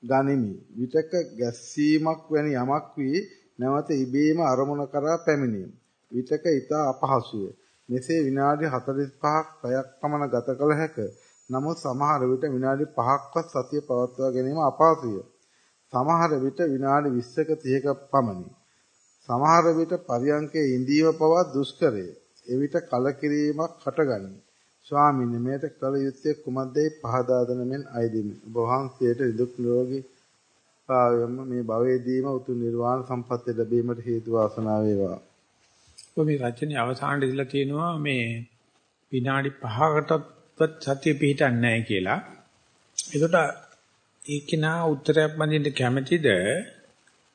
ගනිමි. විතක ගැස්සීමක් වැනි යමක් වී නැවත ඉබේම අරමුණ කරා පැමිණේ. විතක ඊට අපහසුය. මෙසේ විනාඩි 45ක් පැයක් පමණ ගත කළ හැක. නමුත් සමහර විට විනාඩි 5ක්වත් සතිය පවත්වා ගැනීම අපහසුය. සමහර විට විනාඩි 20ක 30ක පමණි. සමහර විට පරියංකේ ඉඳීම පවා දුෂ්කරය. එවිට කලකිරීමක් හටගනී. ස්වාමීන් මේට කල යුත්තේ කුමක්දයි පහදා දෙන මෙන් අයදිමි. ඔබ වහන්සේට නිදුක් නිරෝගී භාවයම මේ භවයේදීම උතුම් නිර්වාණ සම්පත්තිය ලැබීමට හේතු වාසනා වේවා. මේ රචනයේ අවසානයේ දීලා තියෙනවා මේ විනාඩි 5කටවත් සතිය පිහිටන්නේ නැහැ කියලා. ඒකට ඒකිනා උත්තරයක් බඳින්න කැමැතිද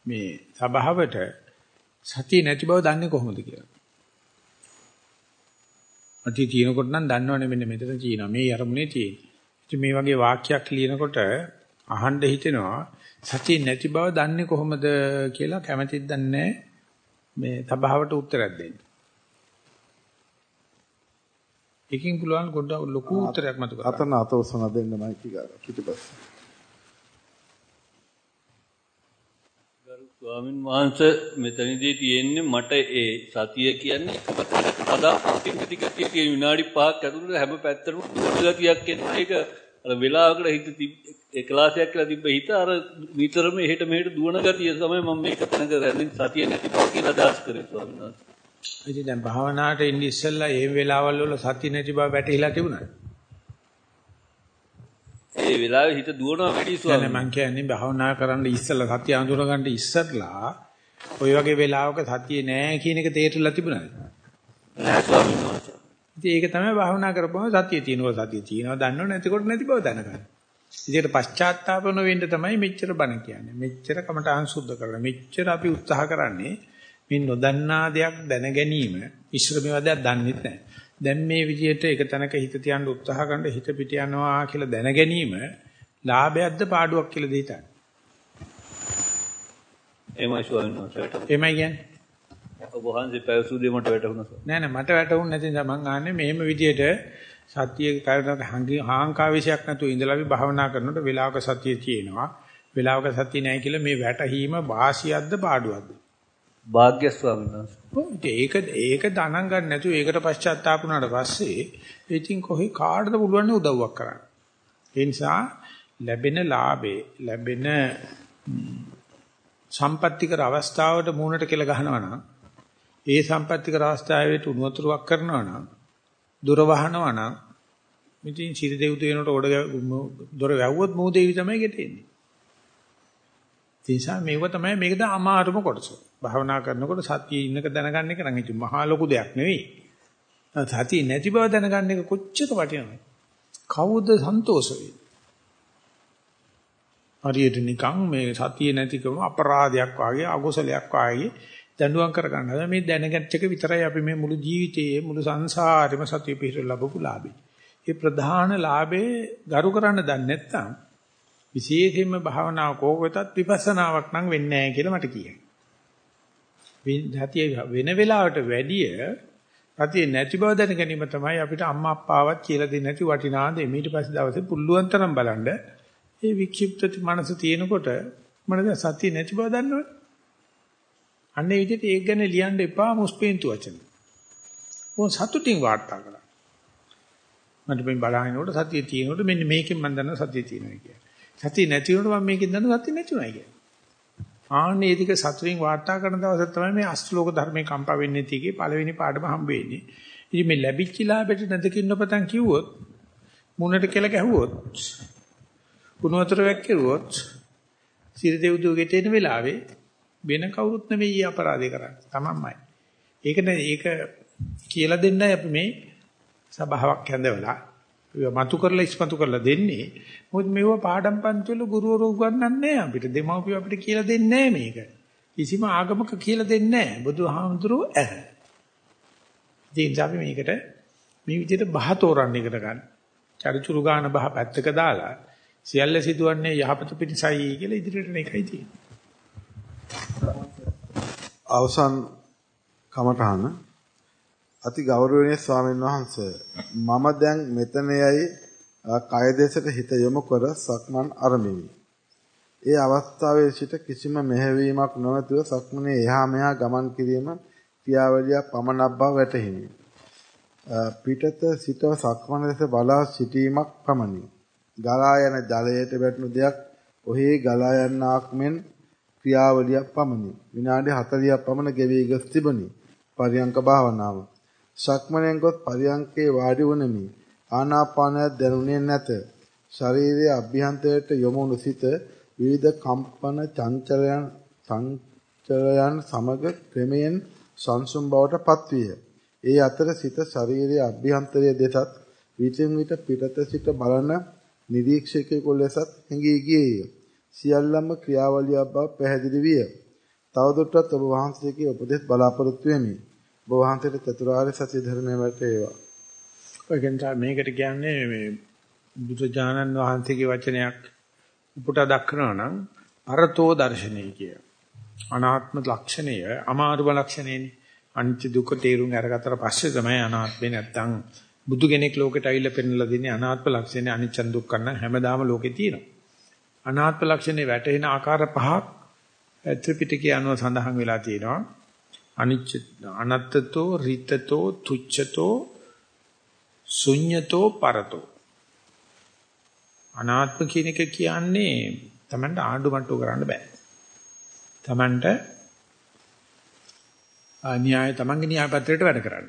මේ සභාවට සතිය නැති බව දන්නේ කොහොමද කියලා. අති තියෙනකොට නම් දන්නවනේ මෙන්න මෙතන තියෙනවා මේ අරමුණේ තියෙන. ඉතින් මේ වගේ වාක්‍යයක් ලියනකොට අහන්න හිතෙනවා සතිය නැති බව දන්නේ කොහොමද කියලා කැමැතිද දන්නේ මේ සභාවට උත්තරයක් දෙන්න. එකකින් පුළුවන් ගොඩ ලොකු උත්තරයක් මතු කරගන්න. අතන අත උසන දෙන්න මයික් එක පිටිපස්සේ. ස්වාමින් වහන්සේ මෙතනදී තියෙන්නේ මට ඒ සතිය කියන්නේ පදාපටික ටික තියෙන විනාඩි 5ක් ඇතුළත හැම පැත්තටම ගතියක් එන ඒක අර වෙලාවකට හිත එකලාසයක් කියලා තිබ්බ හිත අර විතරම එහෙට මෙහෙට දුවන ගතිය තමයි මම මේක තනක රැඳින් සතිය නැති බව කියලා අදහස් කරේ ස්වාමීන් වහන්සේ. ඉතින් දැන් භාවනාවට ඉන්නේ ඉස්සෙල්ලා මේ වෙලාවල් වල සතිය නැති බව වැටහිලා තිබුණා. ඒ වෙලාවේ හිත දුවනවා වැඩි ස්වාමීන් මම කියන්නේ භාවනා කරන්න ඉස්සෙල්ලා සතිය අඳුර ගන්න ඉස්සෙල්ලා ওই වගේ වෙලාවක සතිය නෑ කියන එක තේරෙලා තිබුණාද? නෑ ස්වාමීන් වහන්සේ. ඉතින් ඒක තමයි භාවනා කරපුවම සතිය තියෙනවා සතිය තියෙනවා දන්නව නැතිකොට නැති බව දැනගන්න. ඉතින් පශ්චාත්තාප නොවෙන්න තමයි මෙච්චර බණ කියන්නේ. මෙච්චර කමටහන් සුද්ධ කරලා මෙච්චර අපි උත්සාහ කරන්නේ මේ නොදන්නා දෙයක් දැන ගැනීම ඉස්සර මේවා දෙයක් දන්නෙත් නැහැ. දැන් මේ විදිහට එක තැනක හිත තියන්න උත්සාහ කරන හිත පිට යනවා කියලා දැන ගැනීම ලාභයක්ද පාඩුවක් කියලා දෙහිතන්න. එමයි ස්වාමීන් වහන්සේ. එමය කියන්නේ. ඔබ වහන්සේ පැවසු දෙය මට වැටහුණා. නෑ නෑ මට වැටහුන්නේ නැති නිසා මං ආන්නේ මෙහෙම විදිහට සතිය කරනක හාංකාවේශයක් නැතුව ඉඳලා අපි භාවනා කරනකොට වෙලාවක සතිය තියෙනවා. වෙලාවක සතිය නැහැ කියලා මේ වැටහීම වාසියක්ද පාඩුවක්ද? භාග්‍ය ස්වාමීන් වහන්සේ. ඒක ඒක දණන් ගන්න නැතුව ඒකට පශ්චාත්තාප වුණාට පස්සේ ඉතින් කොහේ කාටද පුළුවන් උදව්වක් කරන්න. ඒ නිසා ලැබෙන ලාභේ ලැබෙන සම්පත්‍තිකර අවස්ථාවට මූණට කියලා ගහනවා නම් ඒ සම්පත්‍තිකර අවස්ථාවේ උණුතුරුවක් කරනවා නම් දොර වහනවා නම් ඉතින් සිරි දෙව්තු වෙනකොට ඔඩ දොර වැව්වොත් මූ දෙවි තමයි ගෙටෙන්නේ. ඒ නිසා මේක තමයි මේකද අමාරුම කොටස. භාවනා කරනකොට සතියේ ඉන්නක දැනගන්න එක නම් ඉතින් මහා ලොකු දෙයක් නෙවෙයි. සතිය නැති බව දැනගන්න එක කොච්චර වටිනවද? කවුද සන්තෝෂ වෙන්නේ? හරියට නිකන් මේ සතිය නැතිකම අපරාධයක් වාගේ අකුසලයක් වාගේ දඬුවම් කරගන්න. හැබැයි මේ දැනගත් එක විතරයි අපි මේ මුළු ජීවිතයේ මුළු සංසාරෙම සතිය පිහිට ලැබපු ලාභේ. ඒ ප්‍රධාන ලාභේ ගරු කරන්න දන්නේ නැත්නම් විශේෂයෙන්ම භාවනාව කෝකෙතත් විපස්සනාවක් නම් වෙන්නේ නැහැ කියලා මට කියයි. සතිය වෙන වෙලාවට වැඩිය සතිය නැති බව දැන ගැනීම තමයි අපිට අම්මා අප්පාවත් කියලා දෙන්නේ නැති වටිනා දේ. ඊට පස්සේ දවසේ පුළුවන් තරම් බලන්න ඒ වික්ෂිප්ත මනස තියෙනකොට මම සතිය නැති බව දන්නවනේ. අන්නේ විදිහට ඒක ගැන ලියන්න එපා මුස්පේන්තු වචන. ඕන් සතුටින් වාර්තා කරා. මට මේ බලහිනකොට සතිය තියෙනකොට මෙන්න මේකෙන් මම දන්නවා සතිය තියෙනවා කියලා. සතිය නැති වුණොත් මම මේකෙන් දන්නවා සතිය නැතුණයි කියලා. ආන්නේ ටික සතුටින් වාර්තා කරන දවසට තමයි මේ අෂ්ටලෝක ධර්මයේ කම්පා වෙන්නේ තියගේ පළවෙනි පාඩම හම්බ වෙන්නේ. ඉතින් මේ ලැබිච්ච ලාභෙට නැදකින් නොපතන් කිව්වොත් මුණට කෙල ගැහුවොත් කුණු වතුර වැක්කිරුවොත් සිරි දෙව්දුව ගෙටෙන වෙලාවේ වෙන කවුරුත් නෙවෙයි අපරාධය කරන්නේ. තමන්මයි. ඒක නේ ඒක කියලා දෙන්නයි අපි මේ සභාවක් හැඳවලා මතු කරලා ඉස්මතු කරලා දෙන්නේ. මොකද මේව පාඩම් පන්ති වල ගුරුවරු උගන්වන්නේ අපිට. දෙමව්පියෝ අපිට කියලා දෙන්නේ මේක. කිසිම ආගමක කියලා දෙන්නේ නැහැ. බුදුහාමුදුරුවෝ ඇහ. ඉතින් අපි මේකට මේ විදිහට බහ තෝරන්න ඉගෙන ගන්න. චරිචුරු ගාන බහ පැත්තක දාලා සියල්ල සිදුවන්නේ යහපත පිණිසයි කියලා ඉදිරියට මේකයි තියෙන්නේ. අවසන් කමඨහන අති ගෞරවනීය ස්වාමීන් වහන්ස මම දැන් මෙතනෙයි කය දෙසට හිත යොමු කර සක්මන් අරමිමි. ඒ අවස්ථාවේ සිට කිසිම මෙහෙවීමක් නොමැතිව සක්මනේ එහා මෙහා ගමන් කිරීම ක්‍රියාවලියක් පමණක් බව වැටහිණි. පිටත සිටව සක්මන දෙස බලා සිටීමක් පමණි. ගලා යන ජලයට වැටුණු දෙයක් ඔහි ගලා යන්නාක් මෙන් ක්‍රියාවලියක් පමණි. විනාඩි 40ක් පමණ ගෙවී ගොස් තිබුණි. පරියංක භාවනාව. සක්මණෙන් ගොස් පරියංකේ වාඩි වුනමි. ආනාපානය දැනුනේ නැත. ශරීරයේ අභ්‍යන්තරයට යොමුණු සිත විවිධ කම්පන චංචලයන් සංචලයන් සමග ක්‍රමයෙන් සංසුම් බවට පත්විය. ඒ අතර සිත ශරීරයේ අභ්‍යන්තරයේ දෙසත් විටින් විට පිටත සිට බලන නිරීක්ෂකයෙකු ලෙසත් හැඟී ගියේය. සියල්ලම ක්‍රියාවලියක් බව පැහැදිලි විය. තවදුරටත් ඔබ වහන්සේගේ උපදෙස් බලාපොරොත්තු වෙමි. ඔබ වහන්සේට චතුරාර්ය සත්‍ය ධර්මයේ වැටේවා. ඔයගෙන් මේකට කියන්නේ මේ බුදුජානන් වහන්සේගේ වචනයක් උපුටා දක්වනවා නම් අරතෝ දර්ශනය කිය. අනාත්ම ලක්ෂණය අමාරුම ලක්ෂණයනේ. අනිත්‍ය දුක තේරුම් අරගත්තට පස්සේ තමයි අනාත්මේ නැත්තම් බුදු කෙනෙක් ලෝකෙට අවිල්ල පෙන්නලා දෙන්නේ අනාත්ම ලක්ෂණේ අනිච්ච දුක්ඛ නම් හැමදාම ලෝකේ තියෙනවා. අනාත්ම ලක්ෂණේ වැටෙන ආකාර පහක් ත්‍රිපිටකයේ අනුව සඳහන් වෙලා තියෙනවා. අනිච්ච අනත්තතෝ රිතතෝ තුච්ඡතෝ ශුඤ්‍යතෝ පරතෝ අනාත්ම කියන එක කියන්නේ Tamanට ආණ්ඩු මට්ටු කරන්න බෑ. Tamanට න්‍යාය Tamanගේ න්‍යාය පත්‍රයට වැඩ කරන්න.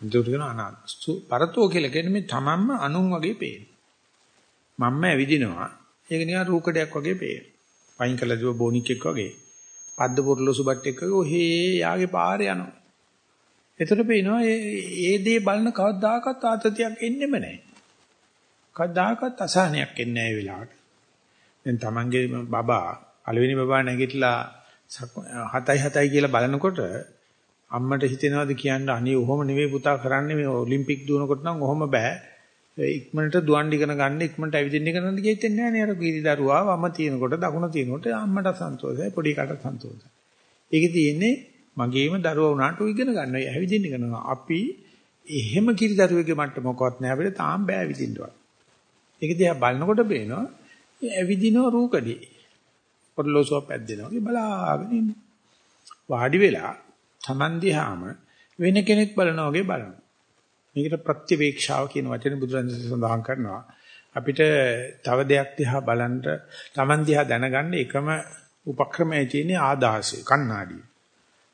ඒක කියන අනාත්ම. පරතෝ කියලා කියන්නේ මේ Tamanම අනුන් වගේ පේන. මම්ම ඇවිදිනවා. ඒක නිකන් රූකඩයක් වගේ පේන. වයින් කළා දුව බොනික් එක් වගේ. පද්ද පොරලොසු බට් එක්ක ඔහේ යාගේ පාරේ යනවා. එතකොට පේනවා ඒ දේ බලන කවදාකවත් ආතතියක් එන්නෙම නැහැ. කවදාකවත් අසහනයක් එන්නේ නැහැ ඒ වෙලාවට. දැන් Tamange බබා පළවෙනි බබා නැගිටලා 7යි 7යි කියලා බලනකොට අම්මට හිතෙනවද කියන්නේ අනේ ඔහොම නෙවෙයි පුතා කරන්නේ මේ ඔලිම්පික් දුවනකොට නම් ඔහොම බෑ. ඉක්මනට දුවන් ඉගෙන ගන්න ඉක්මනට ඇවිදින්න ඉගෙන ගන්න කියෙත් නැහැ නේ අර ගිරි දරුවා වම තියෙනකොට දකුණ තියෙනකොට අම්මට සන්තෝෂයි පොඩි කට සන්තෝෂයි. ඒකේ තියෙන්නේ මගේම දරුවා වුණාට ඉගෙන ගන්න ඇවිදින්න ඉගෙනවා. අපි එහෙම කිරි දරුවෙගේ මට්ට මොකවත් නැහැ අපිට තාම බෑ ඇවිදින්නවත්. ඒක දිහා බලනකොට පේනවා ඇවිදින රූකඩේ. පොරලෝසුව පැද්දෙනවා. ඒ බලාගෙන ඉන්න. වාඩි වෙලා Taman දිහාම වෙන කෙනෙක් බලනවා වගේ බලනවා. මේකට ප්‍රත්‍යවේක්ෂාව කියන වචනේ බුදුරජාණන් සඳහන් කරනවා. අපිට තව දෙයක් දිහා බලන්න Taman දිහා දැනගන්න එකම උපක්‍රමය තියෙන්නේ ආදාසය කණ්ණාඩිය.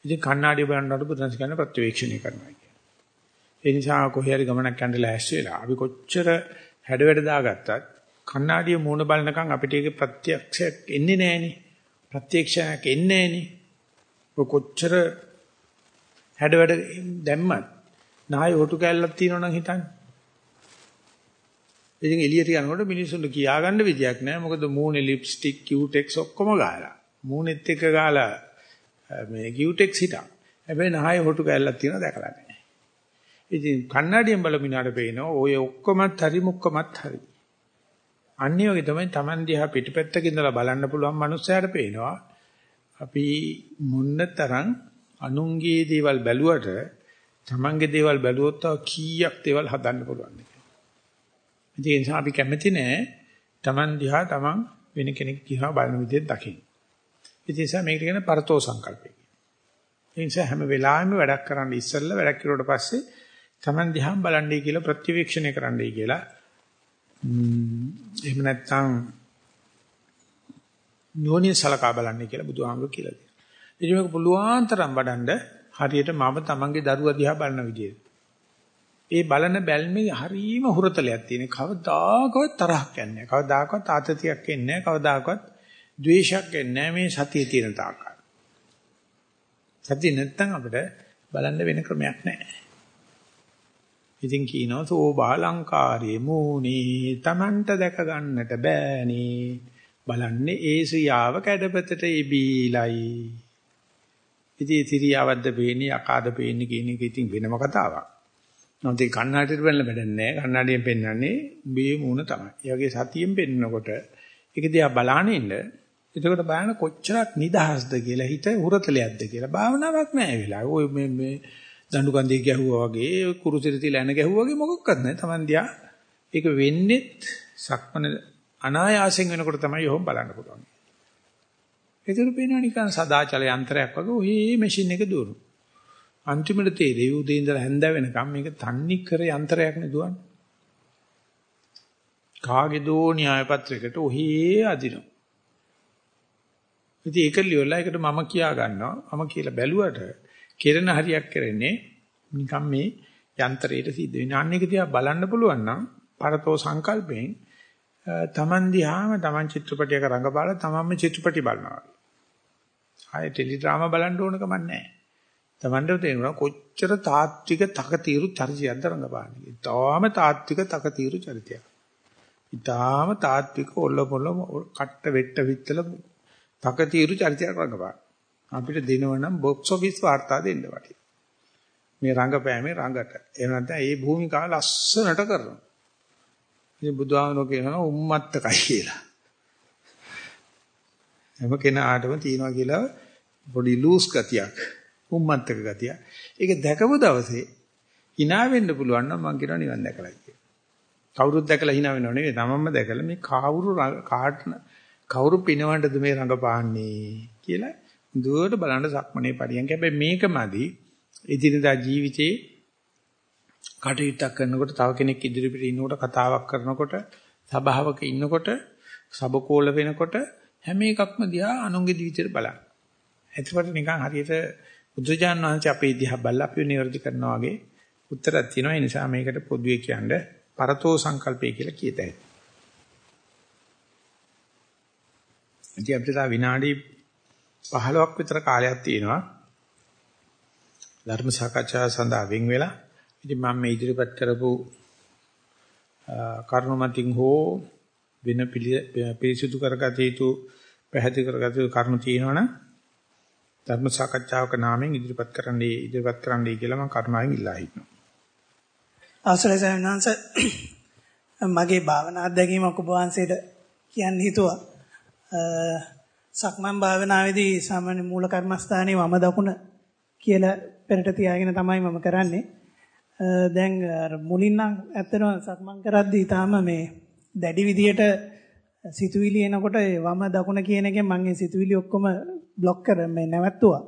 ඉතින් කණ්ණාඩිය බලනකොට බුදුරජාණන් කියන්නේ ප්‍රත්‍යවේක්ෂණය කරනවා කියන්නේ. ඒ නිසා කොහේ හරි ගමනක් යන්න ලෑස්ති වෙලා අපි කොච්චර හැඩවැඩ දාගත්තත් කණ්ණාඩිය මූණ බලනකම් අපිට ඒක ප්‍රත්‍යක්ෂයක් එන්නේ නැහෙනේ. ප්‍රත්‍යක්ෂයක් එන්නේ නැහෙනේ. කොච්චර හැඩවැඩ දැම්මත් නාය හොටු කැල්ලක් තියෙනවා නම් හිතන්න. ඉතින් එළියට යනකොට මිනිස්සුන්ට කියාගන්න විදියක් නැහැ. මොකද මූණේ ලිප්ස්ටික්, කියුටෙක්ස් ඔක්කොම ගාලා. මූණෙත් එක ගාලා මේ කියුටෙක්ස් හිටා. හැබැයි නාය හොටු කැල්ලක් තියෙනවා දැකලා නැහැ. ඉතින් කන්නඩියෙන් බලමිනාට පේනවා ඔය ඔක්කොමත් හරි මුක්කමත් හරි. අනිත් වගේ තමයි Taman දිහා පිටිපැත්තක ඉඳලා බලන්න පුළුවන් මනුස්සයාට පේනවා. අපි මුන්නතරම් අනුන්ගේ දේවල් බැලුවට තමන්ගේ දේවල් බැලුවොත් තව කීයක් දේවල් හදන්න පුළුවන්ද කියලා. ඒ නිසා අපි කැමති නෑ තමන් දිහා තමන් වෙන කෙනෙක් දිහා බලන විදිහට දකින්න. ඒ නිසා මේකට කියන පරතෝ සංකල්පය. ඒ නිසා හැම වෙලාවෙම වැඩක් කරන්න ඉස්සෙල්ලා වැඩක් කරුවට පස්සේ තමන් දිහා බලන්නයි කියලා ප්‍රතිවීක්ෂණය කරන්නයි කියලා. එහෙම නැත්නම් නුවණින් සලකා බලන්නයි කියලා බුදුහාමුදුරු කියලා දෙනවා. ඉතින් මේක පුළුවන් තරම් වඩන්න හරියට මම තමන්ගේ දරුවා දිහා බලන විදියට. ඒ බලන බැල්මේ හරීම හුරතලයක් තියෙන. කවදාකවත් තරහක් යන්නේ නැහැ. කවදාකවත් ආතතියක් එන්නේ නැහැ. කවදාකවත් ද්වේෂයක් එන්නේ නැහැ මේ සතියේ තියෙන තාක්කල්. සතිය නැත්තම් අපිට බලන්න වෙන ක්‍රමයක් නැහැ. ඉතින් කියනවා සෝබාලංකාරයේ මූණේ Tamanට දැක ගන්නට බෑනේ. බලන්නේ ඒ ශ්‍රියාව කැඩපතට ඉබීලයි. ඉතින් සිරියාවද්ද පේන්නේ අකාද පේන්නේ කියන එක ඉතින් වෙනම කතාවක්. නමුත් ඒ කන්නාඩියට බලන්න බඩන්නේ නැහැ. කන්නාඩියෙන් පෙන්වන්නේ උඹේ මූණ තමයි. ඒ වගේ සතියෙන් පෙන්නකොට ඒක දිහා බලාගෙන ඉන්න. එතකොට බලන්න කොච්චරක් නිදහස්ද කියලා හිත උරතලයක්ද කියලා. භාවනාවක් නැහැ වෙලාව. ඔය මේ මේ දඬු කන්දේ ගැහුවා වගේ කුරුසෙට තියලා එන ගැහුවා වගේ මොකක්වත් නැහැ. Taman දිහා ඒක වෙන්නේත් සක්මන අනායාසයෙන් වෙනකොට තමයි යොම් බලන්න පුළුවන්. ඒතර පේනවා නිකන් සදාචල යන්ත්‍රයක් වගේ ඔහි මැෂින් එක දුවනවා. අන්තිමට තේරෙයි උදේ ඉඳලා හැන්ද වෙනකම් මේක තන්නේ කර යන්ත්‍රයක් නේ දුවන්නේ. කාගේදෝ න්‍යාය පත්‍රයකට ඔහි අදිනවා. ඉතින් ඒක ලියවලා ඒකට මම කියා ගන්නවා. මම කියලා බැලුවට කෙරෙන හරියක් කරන්නේ නිකන් මේ යන්ත්‍රයට සිද්ධ වෙන. අන්න එක දිහා බලන්න පුළුවන් නම් පරතෝ සංකල්පයෙන් තමන් දිහාම තමන් චිත්‍රපටයක රඟපාලා තමන්ම චිත්‍රපටි බලනවා. ආයේ ටෙලි ඩ්‍රාමා බලන්න ඕන කමක් නැහැ. තමන්ට තේරෙනවා කොච්චර තාත්වික තකතිරු චරිතයක්ද රඟපාන්නේ. ඊටාම තාත්වික තකතිරු චරිතයක්. ඊටාම තාත්වික ඔල්ල පොල්ල කට්ට වෙට්ට විත්තල තකතිරු චරිතයක් රඟපාන. අපිට දිනවනම් බොක්ස් ඔෆිස් වාර්තා දෙන්න වටේ. මේ රංගපෑමේ රංගට. එහෙම නැත්නම් ඒ භූමිකාව ලස්සනට කරනවා. ඉතින් බුදුහාමනෝ කියනවා උම්මත්තකයි කියලා. හැම කෙනාටම තියෙනවා කියලා පොඩි ලූස් ගතියක්. උම්මත්තක ගතිය. ඒක දැකපු දවසේ hina වෙන්න පුළුවන් නම් මං කියනවා නිවන් දැකලා කියලා. කවුරුත් දැකලා hina වෙනව නෙවෙයි තමන්ම දැකලා මේ කවුරු කාටන කවුරු පිනවන්නද මේ රඟපාන්නේ කියලා දුවට බලන්න සක්මනේ පරියන්ක. හැබැයි මේකමදි ඉදිරියදා ජීවිතේ කටයුත්තක් කරනකොට තව කෙනෙක් ඉදිරියට ඉන්නකොට කතාවක් කරනකොට සබාවක ඉන්නකොට සබකෝල වෙනකොට හැම එකක්ම දිහා අනුන්ගේ ජීවිතේට බලන්න. එතකොට නිකන් හරියට බුදුජාන් වහන්සේ අපේ දිහා බලලා අපිව නිවැරදි කරනවා වගේ උත්තරයක් තියෙනවා. ඒ නිසා මේකට පොදුවේ කියන්නේ පරතෝ සංකල්පය කියලා කියතයි. ඉතින් අපිට තා විනාඩි 15ක් විතර කාලයක් තියෙනවා. ධර්ම සාකච්ඡා සඳහා වෙන් වෙලා ඉතින් මම මේ ඉදිරිපත් කරපු කරුණමතින් හෝ වෙන පිළිසිදු කරගත යුතු පැහැදිලි කරගත යුතු කරුණු තියෙනවනම් ධර්ම සාකච්ඡාවක නාමයෙන් ඉදිරිපත් කරන්නයි ඉදිරිපත් කරන්නයි කියලා මම කරුණාවෙන් ඉල්ලා හිටිනවා. අවසරයි සයන්වංශ මගේ භාවනා අත්දැකීම ඔබ වහන්සේට කියන්න හිතුවා. සක්මන් භාවනාවේදී සාමාන්‍ය මූල කර්මස්ථානයේ වම දකුණ කියලා පෙරට තියාගෙන තමයි මම කරන්නේ. දැන් මුලින් නම් ඇත්තටම සක්මන් කරද්දී ඊටාම මේ දැඩි විදියට සිතුවිලි එනකොට වම දකුණ කියන එකෙන් මම ඒ සිතුවිලි ඔක්කොම બ્લોක් කර මේ නැවැත්තුවා.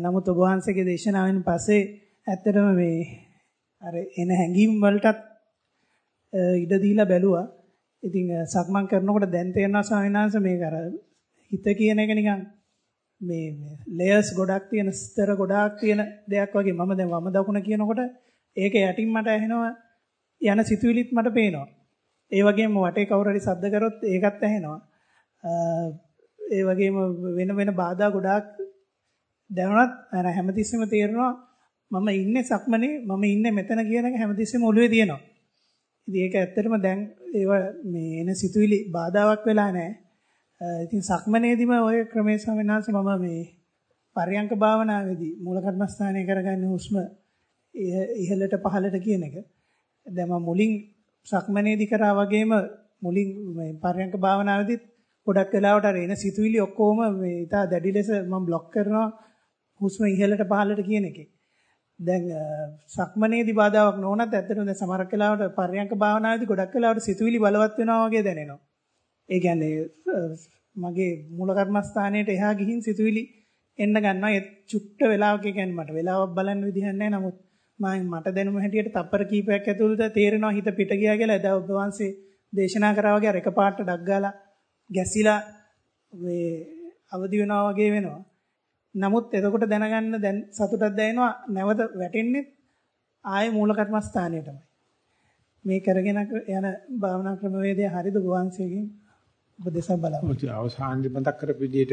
නමුත් ඔබ වහන්සේගේ දේශනාවෙන් පස්සේ ඇත්තටම මේ අර එන හැඟීම් වලටත් ඉඩ දීලා බැලුවා. ඉතින් සක්මන් කරනකොට දැන් තේරෙනවා ස්වාමීන් වහන්සේ මේක අර හිත කියන එක නිකන් මේ ලේයර්ස් ගොඩක් තියෙන ස්තර ගොඩාක් තියෙන දෙයක් වගේ මම දැන් වම දකුණ කියනකොට ඒක යටින් මට ඇහෙනවා යන සිතුවිලිත් මට පේනවා. ඒ වගේම වටේ කවුරු හරි සද්ද කරොත් ඒකත් ඇහෙනවා. ඒ වගේම වෙන වෙන බාධා ගොඩාක් දැනුණත් අර හැමතිස්සෙම තේරෙනවා මම ඉන්නේ සක්මනේ මම ඉන්නේ මෙතන කියන එක හැමතිස්සෙම ඔළුවේ තියෙනවා. ඉතින් ඒක ඇත්තටම දැන් ඒව මේ එන සිතුවිලි බාධාවක් වෙලා නැහැ. ඉතින් සක්මනේදීම ওই ක්‍රමයේ ස්වාමීනාංශ මම මේ පර්යංක භාවනාවේදී මූල කර්මස්ථානය කරගන්න හුස්ම ඉහළට පහළට කියන එක. දැන් මම මුලින් සක්මනේදී කරා වගේම මුලින් මේ පර්යංක භාවනාවේදීත් ගොඩක් වෙලාවට අර එන සිතුවිලි ඔක්කොම මේ ඉතා දැඩි ලෙස මම બ્લોක් කරනවා හුස්ම ඉහළට පහළට කියන එකේ. දැන් සක්මනේදී බාධාවක් නොවනත් ඇත්තටම දැන් සමහරක් වෙලාවට පර්යංක භාවනාවේදී ගොඩක් වෙලාවට සිතුවිලි බලවත් වෙනවා වගේ දැනෙනවා. ඒ කියන්නේ මගේ මූල කර්මස්ථානයේට එහා ගිහින් සිතුවිලි එන්න ගන්නවා. ඒ චුට්ට වෙලාවක කියන්නේ මට වෙලාවක් බලන්න විදිහක් නැහැ. නමුත් මම මට දැනුම හැටියට තප්පර කීපයක් ඇතුළත තේරෙනවා හිත පිට ගියා කියලා. එදා ඔබ වහන්සේ දේශනා කරා වගේ අර එකපාරට ඩක් ගාලා ගැසිලා මේ අවදි වෙනවා වගේ වෙනවා. නමුත් එතකොට දැනගන්න දැන් සතුටක් දැනෙනවා නැවත වැටෙන්නේ ආයේ මූල කර්මස්ථානයටමයි. මේ කරගෙන යන භාවනා ක්‍රමවේදය හරිද ගෝවංශයෙන් උපදේශ බලන්න. ඔය අවසානයේ මතක් කරපු විදිහට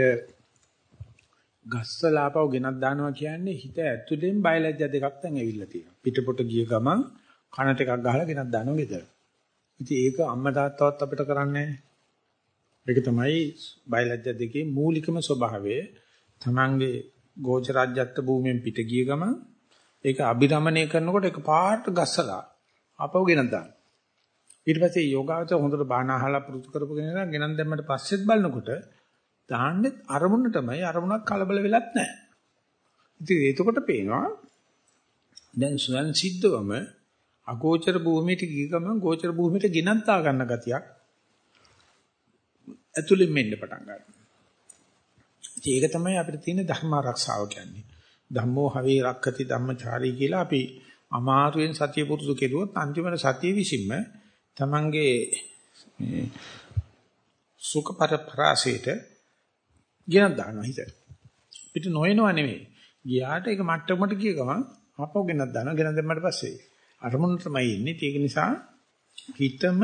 ගස්සලාපව ගෙනත් දානවා කියන්නේ හිත ඇතුලෙන් බයලජ්‍ය දෙකක් දැන් ඇවිල්ලා තියෙනවා. පිටපොට ගිය ගමන් කනට එකක් ගහලා ගෙනත් දානවා ගෙදර. ඉතින් ඒක අම්මා තාත්තවත් අපිට කරන්නේ ඒක තමයි බයලජ්‍ය දෙකේ මූලිකම ස්වභාවය. තමන්ගේ ගෝචරාජ්‍යත්ව භූමියෙන් පිට ගිය ගමන් ඒක අභිරමණය කරනකොට ඒක පාට ගස්සලා අපව ගෙනත් දානවා. ඊට පස්සේ යෝගාවචර හොඳට බාන අහලා පුරුදු කරපු කෙනා ගෙනන් දැම්මට පස්සෙත් බලනකොට දාන්නේ අරමුණටමයි අරමුණක් කලබල වෙලත් නැහැ. ඉතින් එතකොට පේනවා දැන් ස්වයන් සිද්ධවම අගෝචර භූමියට ගිය ගමන් ගෝචර භූමියට ගෙනත් ආ ගන්න ගතියක් ඇතුළෙන් මෙන්න පටන් ගන්නවා. ඒක තමයි අපිට තියෙන ධර්ම ආරක්ෂාව කියන්නේ. ධම්මෝ හවේ රක්කති ධම්මචාරී කියලා අපි අමාරුවෙන් සතිය පුරුදු කෙරුවොත් අන්තිමට සතිය විසින්ම තමන්ගේ සුඛ පරපරාසයට ගෙනත් දානවා හිත. පිට නොයනව නෙමෙයි. ගියාට ඒක මට්ටමකට ගිය ගමන් ආපහු ගෙනත් දානවා. ගෙනත් දැම්මට පස්සේ අරමුණටමයි ඉන්නේ. ඒක නිසා හිතම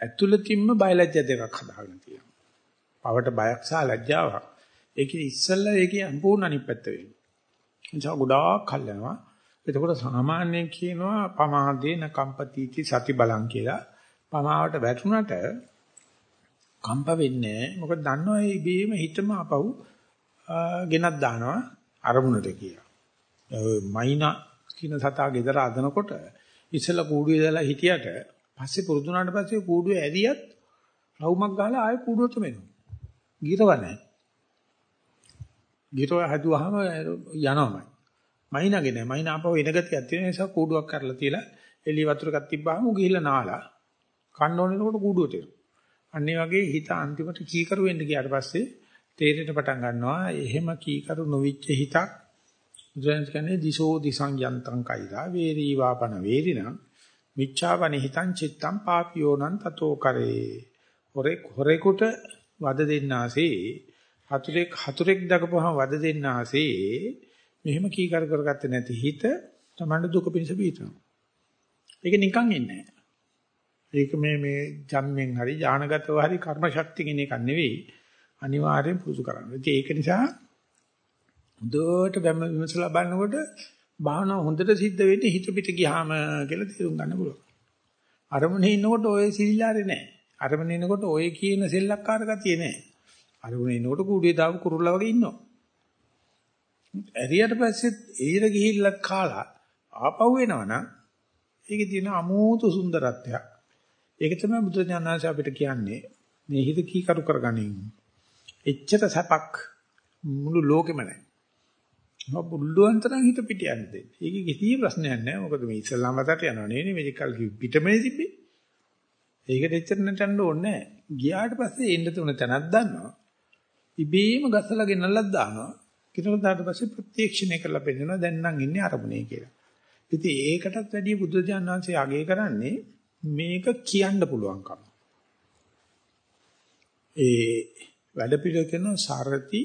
ඇතුළතින්ම බයලජ්‍ය දෙකක් හදාගෙන තියෙනවා. පවට බයක් සහ ලැජ්ජාවක්. ඒකේ ඉස්සෙල්ලා ඒකේ සම්පූර්ණ අනිත් පැත්ත වෙනවා. එනිසා ගොඩාක් කල් යනවා. එතකොට සාමාන්‍යයෙන් කියනවා පමාදේන කම්පතිති සති බලං කියලා. පමාවට වැටුණට කම්ප වෙන්නේ මොකද දන්නවා මේ ඉබේම හිතම අපව් ගෙනත් දානවා අරමුණට කියලා. මයිනා කියන සතා ගෙදර අදනකොට ඉස්සෙල්ලා කූඩුවේ දාලා හිටියට පස්සේ පුරුදු වුණාට පස්සේ කූඩුවේ ඇරියත් රවුමක් ගහලා ආයෙ කූඩුවටම එනවා. ගිරව නැහැ. ගිරව හදුවාම යනවාමයි. මයිනාගේ නැහැ. මයිනා අපව එන ගතියක් තියෙන නිසා කූඩුවක් කරලා තියලා එළිය වතුර එකක් තිබ්බාම ඌ ගිහිල්ලා නාලා කන්න ඕනේනකොට කූඩුවට එනවා. අන්නේ වගේ හිත අන්තිමට කීකරු වෙන්න ගියාට පස්සේ තේරෙන්න පටන් ගන්නවා. එහෙම කීකරු නොවිච්ච හිතක් බුදුන් කියන්නේ දිසෝ දිසං යන්තං කෛරා වේරී වාපන වේරිණ මිච්ඡාවනි හිතං චිත්තං පාපියෝනං තතෝ කරේ. හොරේ හොරේකට වද දෙන්නාසේ හතුරෙක් හතුරෙක් දකපුවම වද දෙන්නාසේ මෙහෙම කීකරු කරගත්තේ නැති හිත තමන්ට දුක පිණිස බීතනවා. ඒක නිකන් ඉන්නේ. නැහැ ඒක මේ මේ ජම්මෙන් හරි ඥානගතව හරි කර්ම ශක්තියකින් එකක් නෙවෙයි. අනිවාර්යෙන් පුරුදු කරන්න. ඒක නිසා හොඳට බැම විමසලා බලනකොට භාවනාව හොඳට සිද්ධ වෙන්නේ හිත පිට ගියාම කියලා තේරුම් ගන්න පුළුවන්. අරමුණේ ඉන්නකොට ඔය සිල්ලාරේ නැහැ. අරමුණේ ඉන්නකොට ඔය කියන සෙල්ලක්කාර ගතිය නැහැ. අරමුණේ ඉන්නකොට කුඩියේ දාපු කුරුල්ලා වගේ ඉන්නවා. ඇරියට පස්සෙත් ඊර ගිහිල්ලත් කාලා ආපහු එනවනම් ඒකේ තියෙන අමෝතු සුන්දරත්වයක්. ඒක තමයි බුදුරජාණන්සේ අපිට කියන්නේ මේ හිත කීකරු කරගනින්. එච්චර සැපක් මුළු ලෝකෙම නැහැ. මොබුල්ලුවන් තරම් හිත පිට යන්නේ දෙන්නේ. ඒක කිසි ප්‍රශ්නයක් නැහැ. මොකද මේ ඉස්ලාම මතට යනවා නෙවෙයි මේ කල් පිටමනේ තිබ්බේ. ඒකට එච්චර නටන්න ඕනේ නැහැ. ගියාට පස්සේ එන්න තුන තැනක් දන්නවා. ඉබේම ගසලා ගෙනල්ලක් දානවා. කිතල දාට පස්සේ ප්‍රත්‍යක්ෂණය කරලා පෙන්නනවා දැන් නම් ඉන්නේ අරමුණේ කියලා. ඉතින් ඒකටත් වැඩිය බුදුරජාණන් වහන්සේ අගය කරන්නේ මේක කියන්න පුළුවන්කම. ඒ වැඩ පිළිවෙල කරන සාරති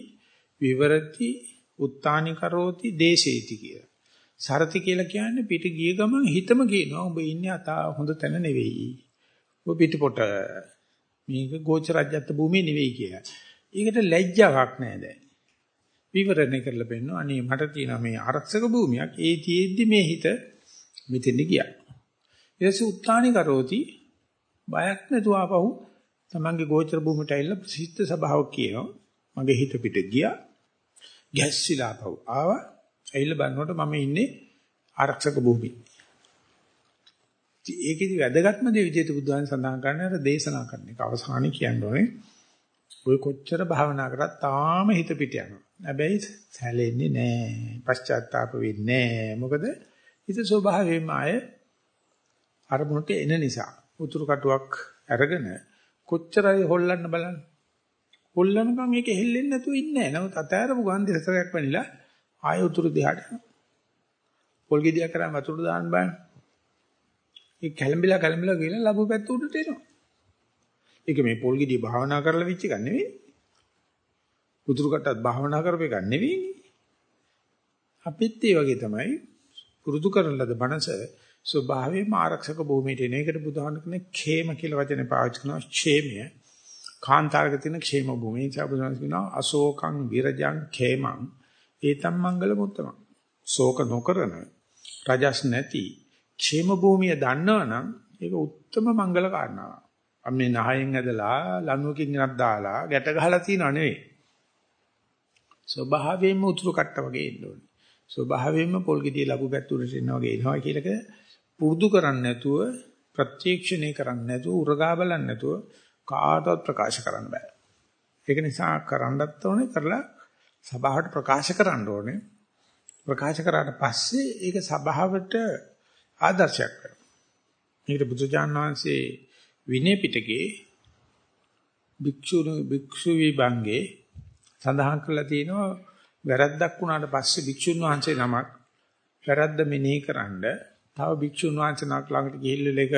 විවරති උත්තානි කරෝති දේශේති කියලා. සරති කියලා කියන්නේ පිට ගිය ගමන් හිතම කියනවා ඔබ ඉන්නේ අතා හොඳ තැන නෙවෙයි. ඔබ පිටපොට මේක ගෝචරජ්‍යත් භූමිය නෙවෙයි කියලා. ඒකට ලැජ්ජාවක් නැහැ දැන්. විවරණය කරලා බෙන්නවා අනේ මට තියෙන මේ ආරක්ෂක භූමියක් ඒ තියෙද්දි මේ හිත මෙතෙන්ද ගියා. ඊටසේ උත්තානි කරෝති බයක් නැතුව ආපහු තමන්ගේ ගෝචර භූමියට ඇවිල්ලා ප්‍රසිද්ධ සභාවක් කියනවා. මගේ හිත පිට ගියා. ගැස්සිලා ආපහු ආවා. ඇවිල්ලා බලනකොට මම ඉන්නේ ආරක්ෂක භූමියේ. ඒකෙදි වැදගත්ම දේ විදිහට බුදුහාම සඳහන් කරන්නේ අර දේශනා කරන එක අවසානයේ කියන්න ඕනේ. ඔය කොච්චර භාවනා කරත් තාම හිත පිට යනවා. හැබැයි සැලෙන්නේ නැහැ. පශ්චාත්තාප වෙන්නේ නැහැ. මොකද හිත ස්වභාවයෙන්ම ආය අරමුණට එන නිසා. උතුරු කටුවක් අරගෙන කොච්චරයි හොල්ලන්න බලන්න. හොල්ලනකම් ඒක හෙල්ලෙන්නේ නැතුව ඉන්නේ නැහැ. නමුත් අතෑරපු ගාන දෙසරයක් වෙනිලා ආය උතුරු දිහාට යනවා. පොල් ගෙඩියක් කරන් වතුර දාන්න බෑ. ඒ කැළඹිලා කැළඹිලා ගිහලා ලැබු පැත්ත උඩට එනවා. ඒක මේ පොල් ගෙඩිය භාවනා කරලා වෙච්ච එකක් නෙවෙයි. උතුරු කටත් භාවනා කරපු එකක් නෙවෙයිනේ. අපිත් ඒ වගේ තමයි පුරුදු කරන ලද මනස ස්වභාවයෙන්ම ආරක්ෂක භූමියට එන එකට බුදුහාමුදුරු කියන්නේ ඛේම කියලා වචනේ පාවිච්චි කරනවා ඡේමය. කාන්තාරක තියෙන ඛේම භූමිය. ඒ බුදුහාමුදුරු කියනවා අශෝකං විරජං ඛේමං ඒතම් මංගල මුත්තම. ශෝක නොකරන රජස් නැති ඛේම භූමිය දන්නවනම් ඒක උත්තරම මංගල කාරණාවක්. අපි මේ නහයෙන් ඇදලා ලනුවකින් ගනක් දාලා ගැට ගහලා තියනව නෙවෙයි. ස්වභාවයෙන්ම උතුරු කට්ට වගේ එන්න ඕනේ. ස්වභාවයෙන්ම පොල් ගෙඩිය ලැබු පැතුරට එනවා වගේ එනවා කියලක පුරුදු කරන්නේ නැතුව ප්‍රත්‍යක්ෂණය කරන්නේ නැතුව උරගා බලන්නේ නැතුව කාටවත් ප්‍රකාශ කරන්න බෑ. ඒක නිසා කරන්නත් ඕනේ කරලා සභාවට ප්‍රකාශ කරන්න ඕනේ. ප්‍රකාශ කරාට පස්සේ ඒක සභාවට ආදර්ශයක් වෙනවා. මේකට බුදුජාන් විශ්වසේ විනය පිටකේ භික්ෂුණු භික්ෂු විභංගේ සඳහන් කරලා තියෙනවා වැරද්දක් වුණාට පස්සේ භික්ෂුන් වහන්සේ නමක් වැරද්ද මෙනෙහි කරන්ඩ තව භික්ෂුන් වහන්සේ නමක් ළඟට ගිහිල්ලා ඒක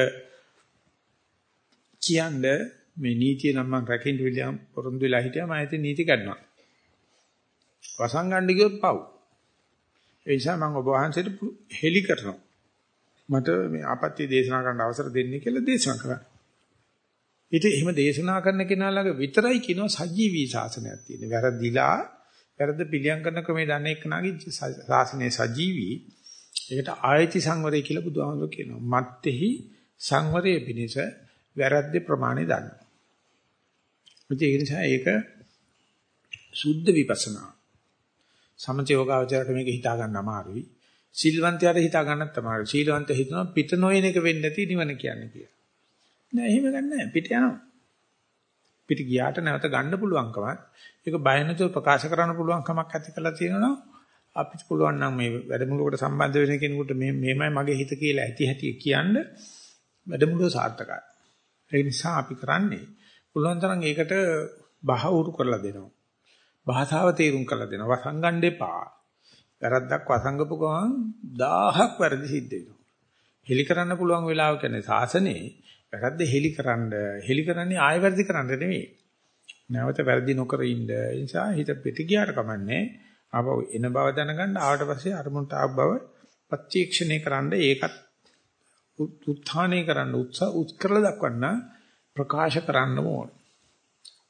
කියන්නේ මේ නීතිය නම් මම රැකින්න විලියම් පොරොන්දු වෙලා හිටියා. මම හිතේ නීති කඩනවා. වසංගණ්ඩ ගියොත් පව්. ඒ නිසා මම ඔබ වහන්සේට හෙලි කරනවා. මට මේ ආපත්‍ය දේශනා කරන්න අවසර දෙන්නේ කියලා දේශනා කරා. ඊට එහෙම දේශනා කරන කෙනා ළඟ විතරයි කියනවා සජීවී ශාසනයක් තියෙන. වැරදිලා වැරද්ද පිළියම් කරන ක්‍රමයේ දන්න එක්කනාගේ ශාසනයේ සජීවී. ඒකට ආයති සංවරය කියලා බුදුහාමුදුරුවෝ කියනවා. මත්ෙහි සංවරයේ පිණිස වැරද්දේ ප්‍රමාණය දන්න. ඒ නිසා ඒක සුද්ධ විපස්සනා. සමථ යෝගාවචරයට මේක හිතා ගන්න අමාරුයි. සීලවන්තයාට හිතා ගන්නත් අමාරුයි. සීලවන්තයා හිතනවා පිට නොයන එක වෙන්නේ නැති නිවන කියන්නේ කියලා. නෑ එහෙම ගන්නෑ පිට යනවා. පිට ගියාට නැවත ගන්න පුළුවන්කම ඒක බය නැතුව ප්‍රකාශ කරන්න පුළුවන්කමක් ඇති කරලා තියෙනවා අපිට පුළුවන් නම් මේ වැඩමුළුවකට සම්බන්ධ වෙන කෙනෙකුට මේ මේමයි මගේ හිත කියලා ඇති හැටි කියන්න වැඩමුළුව සාර්ථකයි. ඒ නිසා අපි කරන්නේ පුළුවන් තරම් ඒකට බහ උරු කරලා දෙනවා. භාෂාව තේරුම් කරලා දෙනවා. වසංගන්න එපා. වැරද්දක් වසංගපු ගමන් 1000ක් වැරදි සිද්ධ වෙනවා. හෙලි කරන්න පුළුවන් වෙලාව කියන්නේ සාසනේ වැරද්ද හෙලිකරනද හෙලිකරන්නේ ආය වැරදි කරන්න නෙවෙයි. නැවත වැරදි නොකර ඉන්න. ඒ නිසා හිත පිට ගියාට කමන්නේ. ආපහු එන බව දැනගන්න ආවට පස්සේ අරමුණට ආව බව ප්‍රත්‍යක්ෂණය කරන්න ඒකත් උත්ථානය කරන්න උත්සාහ උත්කරලා දක්වන්න ප්‍රකාශ කරන්න ඕනේ.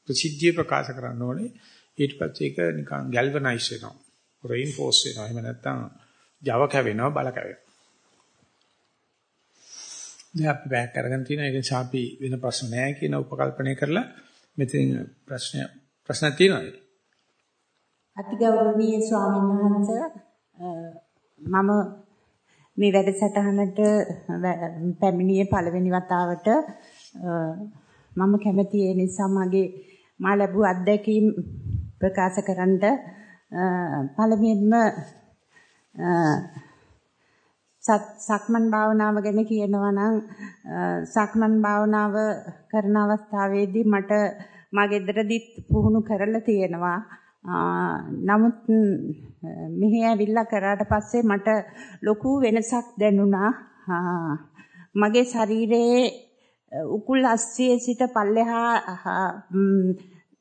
ප්‍රසිද්ධිය ප්‍රකාශ කරන්න ඕනේ. ඊට පස්සේ ඒක නිකන් ගැල්වනයිස් වෙනවා. රේන්ෆෝස් වෙනවා. එහෙම නැත්නම් Java කැවෙනවා බල කැවෙනවා. දැන් අපි බෑක් අරගෙන තියෙන ඒ නිසා අපි වෙන ප්‍රශ්න නැහැ කියන උපකල්පනය කරලා මෙතන ප්‍රශ්න ප්‍රශ්න තියෙනවද? අතිගෞරවනීය ස්වාමීන් වහන්සේ මම මේ වැඩසටහනට පැමිණියේ පළවෙනි වතාවට මම කැමති ඒ නිසා මගේ මා ලැබූ අත්දැකීම් ප්‍රකාශ කරන්න පළමුවෙන්ම සක්මන් භාවනාව ගැන කියනවා නම් සක්මන් භාවනාව කරන අවස්ථාවේදී මට මා ගෙදරදිත් පුහුණු කරලා තියෙනවා. නමුත් මෙහි ඇවිල්ලා කරාට පස්සේ මට ලොකු වෙනසක් දැනුණා. මගේ ශරීරයේ උකුල් අස්සියේ සිට පල්ලෙහා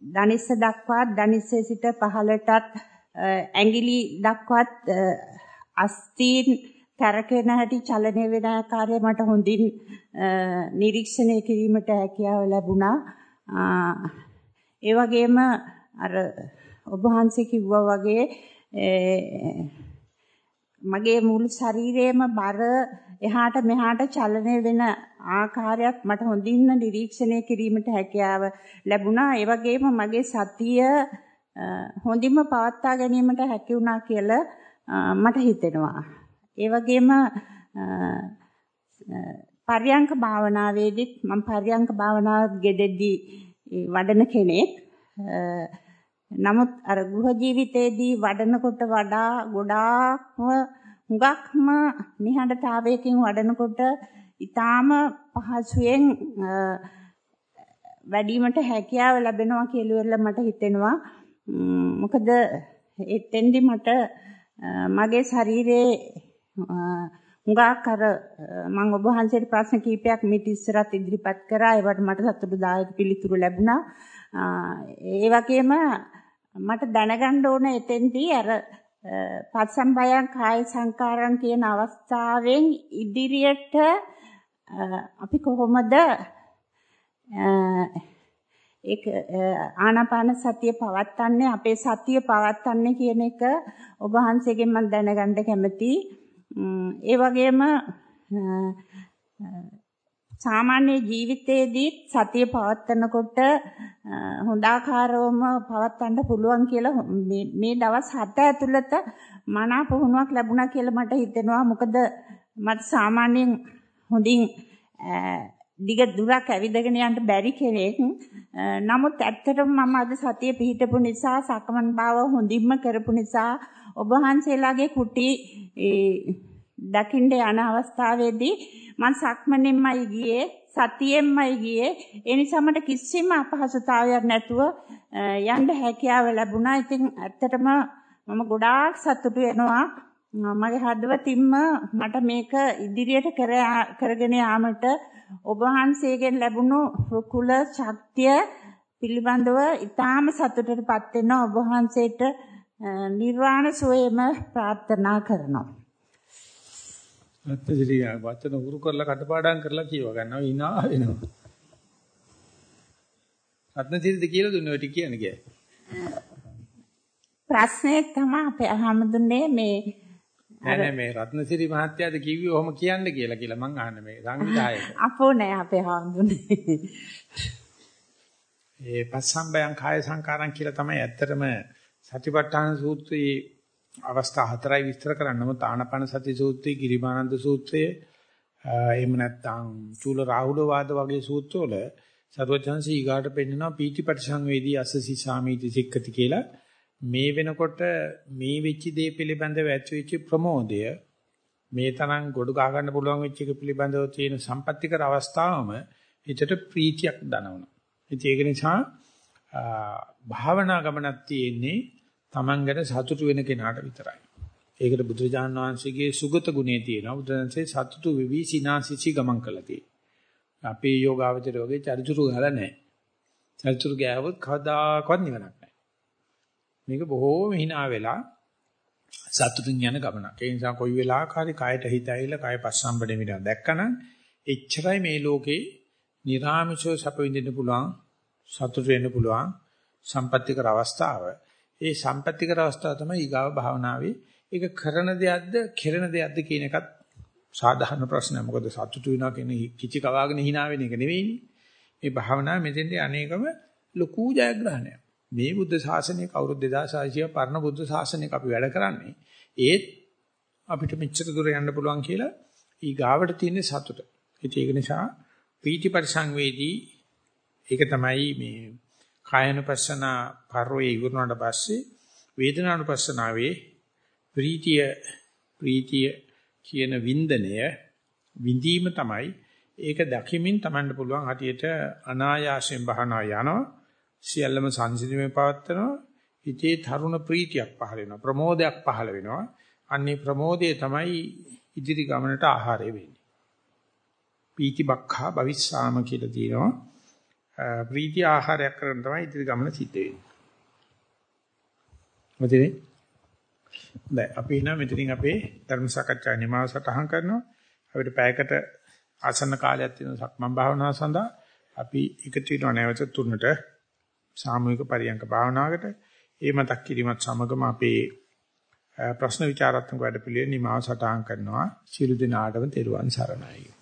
දනිස්ස දක්වා දනිස්සේ සිට පහළටත් ඇඟිලි දක්වත් අස්තීන් කරකෙන හැටි චලනය වෙන ආකාරය මට හොඳින් නිරීක්ෂණය කිරීමට හැකියාව ලැබුණා. ඒ වගේම අර ඔබ වහන්සේ කිව්වා වගේ මගේ මුළු ශරීරයේම බර එහාට මෙහාට චලනය වෙන ආකාරයක් මට හොඳින් නිරීක්ෂණය කිරීමට හැකියාව ලැබුණා. ඒ වගේම මගේ සතිය හොඳින්ම පවත්වා ගැනීමට හැකි වුණා කියලා මට හිතෙනවා. ඒ වගේම පර්යංක භාවනාවේදීත් මම පර්යංක භාවනාව ගෙදෙද්දී වඩන කෙනෙක් නමුත් අර ගෘහ ජීවිතයේදී වඩනකොට වඩා ගොඩාක්ම හුඟක්ම නිහඬතාවයකින් වඩනකොට ඊටාම පහසුවෙන් වැඩිවීමට හැකියාව ලැබෙනවා කියලා මට හිතෙනවා. මොකද එතෙන්දි මට මගේ ශරීරයේ හුඟක් අර මම ඔබ වහන්සේට ප්‍රශ්න කීපයක් මිට ඉස්සරත් ඉදිරිපත් කරා ඒවට මට සතුටුදායක පිළිතුරු ලැබුණා. ඒ වගේම මට දැනගන්න ඕන එතෙන්දී අර පස්සම්බයං කාය සංකාරං කියන අවස්ථාවෙන් ඉදිරියට අපි කොහොමද ඒක ආනාපාන සතිය පවත්න්නේ අපේ සතිය පවත්න්නේ කියන එක ඔබ වහන්සේගෙන් මම දැනගන්න කැමතියි. ඒ වගේම සාමාන්‍ය ජීවිතයේදී සතිය පවත්නකොට හොඳාකාරවම පවත්වන්න පුළුවන් කියලා මේ දවස් 7 ඇතුළත මනා පුහුණුවක් ලැබුණා කියලා මට හිතෙනවා. මොකද මට සාමාන්‍යයෙන් හොඳින් දිග දුරක් ඇවිදගෙන යන්න බැරි කෙනෙක්. නමුත් ඇත්තටම මම අද සතිය පිහිටපු නිසා සක්මන් භාව හොඳින්ම කරපු නිසා ඔබ වහන්සේලාගේ කුටි දකින්න යන අවස්ථාවේදී මම සක්මනෙන්මයි ගියේ සතියෙන්මයි ගියේ ඒ නිසා මට කිසිම අපහසුතාවයක් නැතුව යන්න හැකියාව ලැබුණා. ඉතින් ඇත්තටම මම ගොඩාක් සතුටු වෙනවා. මගේ හදවතින්ම මට මේක ඉදිරියට කරගෙන යාමට ඔබ වහන්සේගෙන් ලැබුණු රුකුල ශක්තිය පිළිබඳව ඊටාම සතුටටපත් වෙනවා ඔබ වහන්සේට නිර්වාණ සුවයම ප්‍රාර්ථනා කරනවා. අත්‍යදිරිය වචන උරු කරලා කටපාඩම් කරලා කියව ගන්නවා hina වෙනවා. රත්නසිරිද කියලා දුන්නේ ඔය ටික කියන්නේ කිය. ප්‍රශ්නේ තමයි අපේ අහමුදුනේ මේ නෑ නෑ මේ රත්නසිරි මහත්තයාද කිව්වේ ඔහොම කියන්න කියලා කියලා මං අහන්නේ මේ සංවිධායක. අපෝ නෑ අපේ හාමුදුරනේ. ඒ පස්සම්බයං කාය සංකාරං කියලා තමයි ඇත්තටම සතිපට්ඨාන සූත්‍රයේ අවස්ථා හතරයි විස්තර කරන්න. නමුත් ආනපන සති සූත්‍රයේ, ගිරිමානන්ද සූත්‍රයේ එහෙම නැත්නම් චූල රාහුල වාද වගේ සූත්‍රවල සර්වචන්සී ඊගාට පෙන්නනවා පීතිපටි සංවේදී අස්සසි සාමීති සික්කති කියලා. මේ වෙනකොට මේ වෙච්ච දේ පිළිබඳව ඇතිවෙච්ච ප්‍රමෝදය මේ තරම් ගොඩ ගහ ගන්න පුළුවන් වෙච්ච එක පිළිබඳව තියෙන සම්පත්‍තිකර අවස්ථාවම හිතට ප්‍රීතියක් දනවනවා. ඒක නිසා භාවනා ගමනක් තියෙන්නේ Tamanගට සතුටු වෙන කෙනාට විතරයි. ඒකට බුදුරජාණන් වහන්සේගේ සුගත ගුණේ තියෙනවා. බුදුරජාණන්සේ සතුටු වෙවි සිනාසිසි ගමන් කළා තියෙනවා. අපේ යෝගාවචරය වගේ චරිචුරු ගහලා නැහැ. චරිචුරු ගෑවොත් කවදාකවත් නිවනක් නැහැ. මේක බොහෝම hina වෙලා සතුටින් යන ගමනක්. ඒ නිසා කොයි වෙලාවක හරි කයට හිත ඇවිල්ලා කය පස්සම්බඩේ විතර දැක්කනම් එච්චරයි මේ ලෝකේ නිර්ආමිෂව සැප විඳින්න පුළුවන් සතුට වෙන්න පුළුවන් සම්පත්‍තිකර අවස්ථාව. ඒ සම්පත්‍තිකර අවස්ථාව තමයි ඊගාව භාවනාවේ. ඒක කරන දෙයක්ද, කෙරෙන දෙයක්ද කියන එකත් සාධාරණ ප්‍රශ්නයක්. මොකද සතුටු වෙනවා කියන්නේ කිචි කවාගෙන hina වෙන එක නෙවෙයිනේ. මේ භාවනාව මෙතෙන්දී අනේකම ලොකු ජයග්‍රහණයක්. මේ බුද්ධ ශාසනය කවුරුත් 2600 පරණ බුද්ධ ශාසනයක අපි වැඩ කරන්නේ. ඒත් අපිට මෙච්චර දුර යන්න පුළුවන් කියලා ඊගාවට තියෙන සතුට. ඒක නිසා පීති පරිසංවේදී ඒක තමයි මේ කායනුපස්සන පරිවේ ඉවරනට පස්සේ වේදනානුපස්සනාවේ ප්‍රීතිය ප්‍රීතිය කියන වින්දනය විඳීම තමයි. ඒක දකිමින් තමන්ට පුළුවන් හටියට අනායාසයෙන් බහනා යනවා. සියල්ලම සංසිඳීමේ පවත්නවා හිතේ තරුණ ප්‍රීතියක් පහළ වෙනවා. ප්‍රමෝදයක් පහළ වෙනවා. අන්නේ ප්‍රමෝදය තමයි ඉදිරි ගමනට ආහාරය වෙන්නේ. පීති බක්ඛා භවිස්සාම කියලා තියෙනවා. ප්‍රීති ආහාරයක් කරන තමයි ඉදිරි ගමන සිද්ධ වෙන්නේ. මොකදනේ? දැන් අපි එනවා මෙතනින් අපේ ධර්ම සාකච්ඡා නිමාව සටහන් කරනවා. අපිට පැයකට ආසන්න කාලයක් තියෙන සක්මන් භාවනාව සඳහා අපි එකතු වෙනවා නැවත තුනට සාමූහික පරියන්ක භාවනාවකට. ඒ මතක් කිරීමත් සමගම අපේ ප්‍රශ්න විචාරාත්මක වැඩපිළිවෙල නිමාව සටහන් කරනවා. සියලු දෙනාටම තෙරුවන් සරණයි.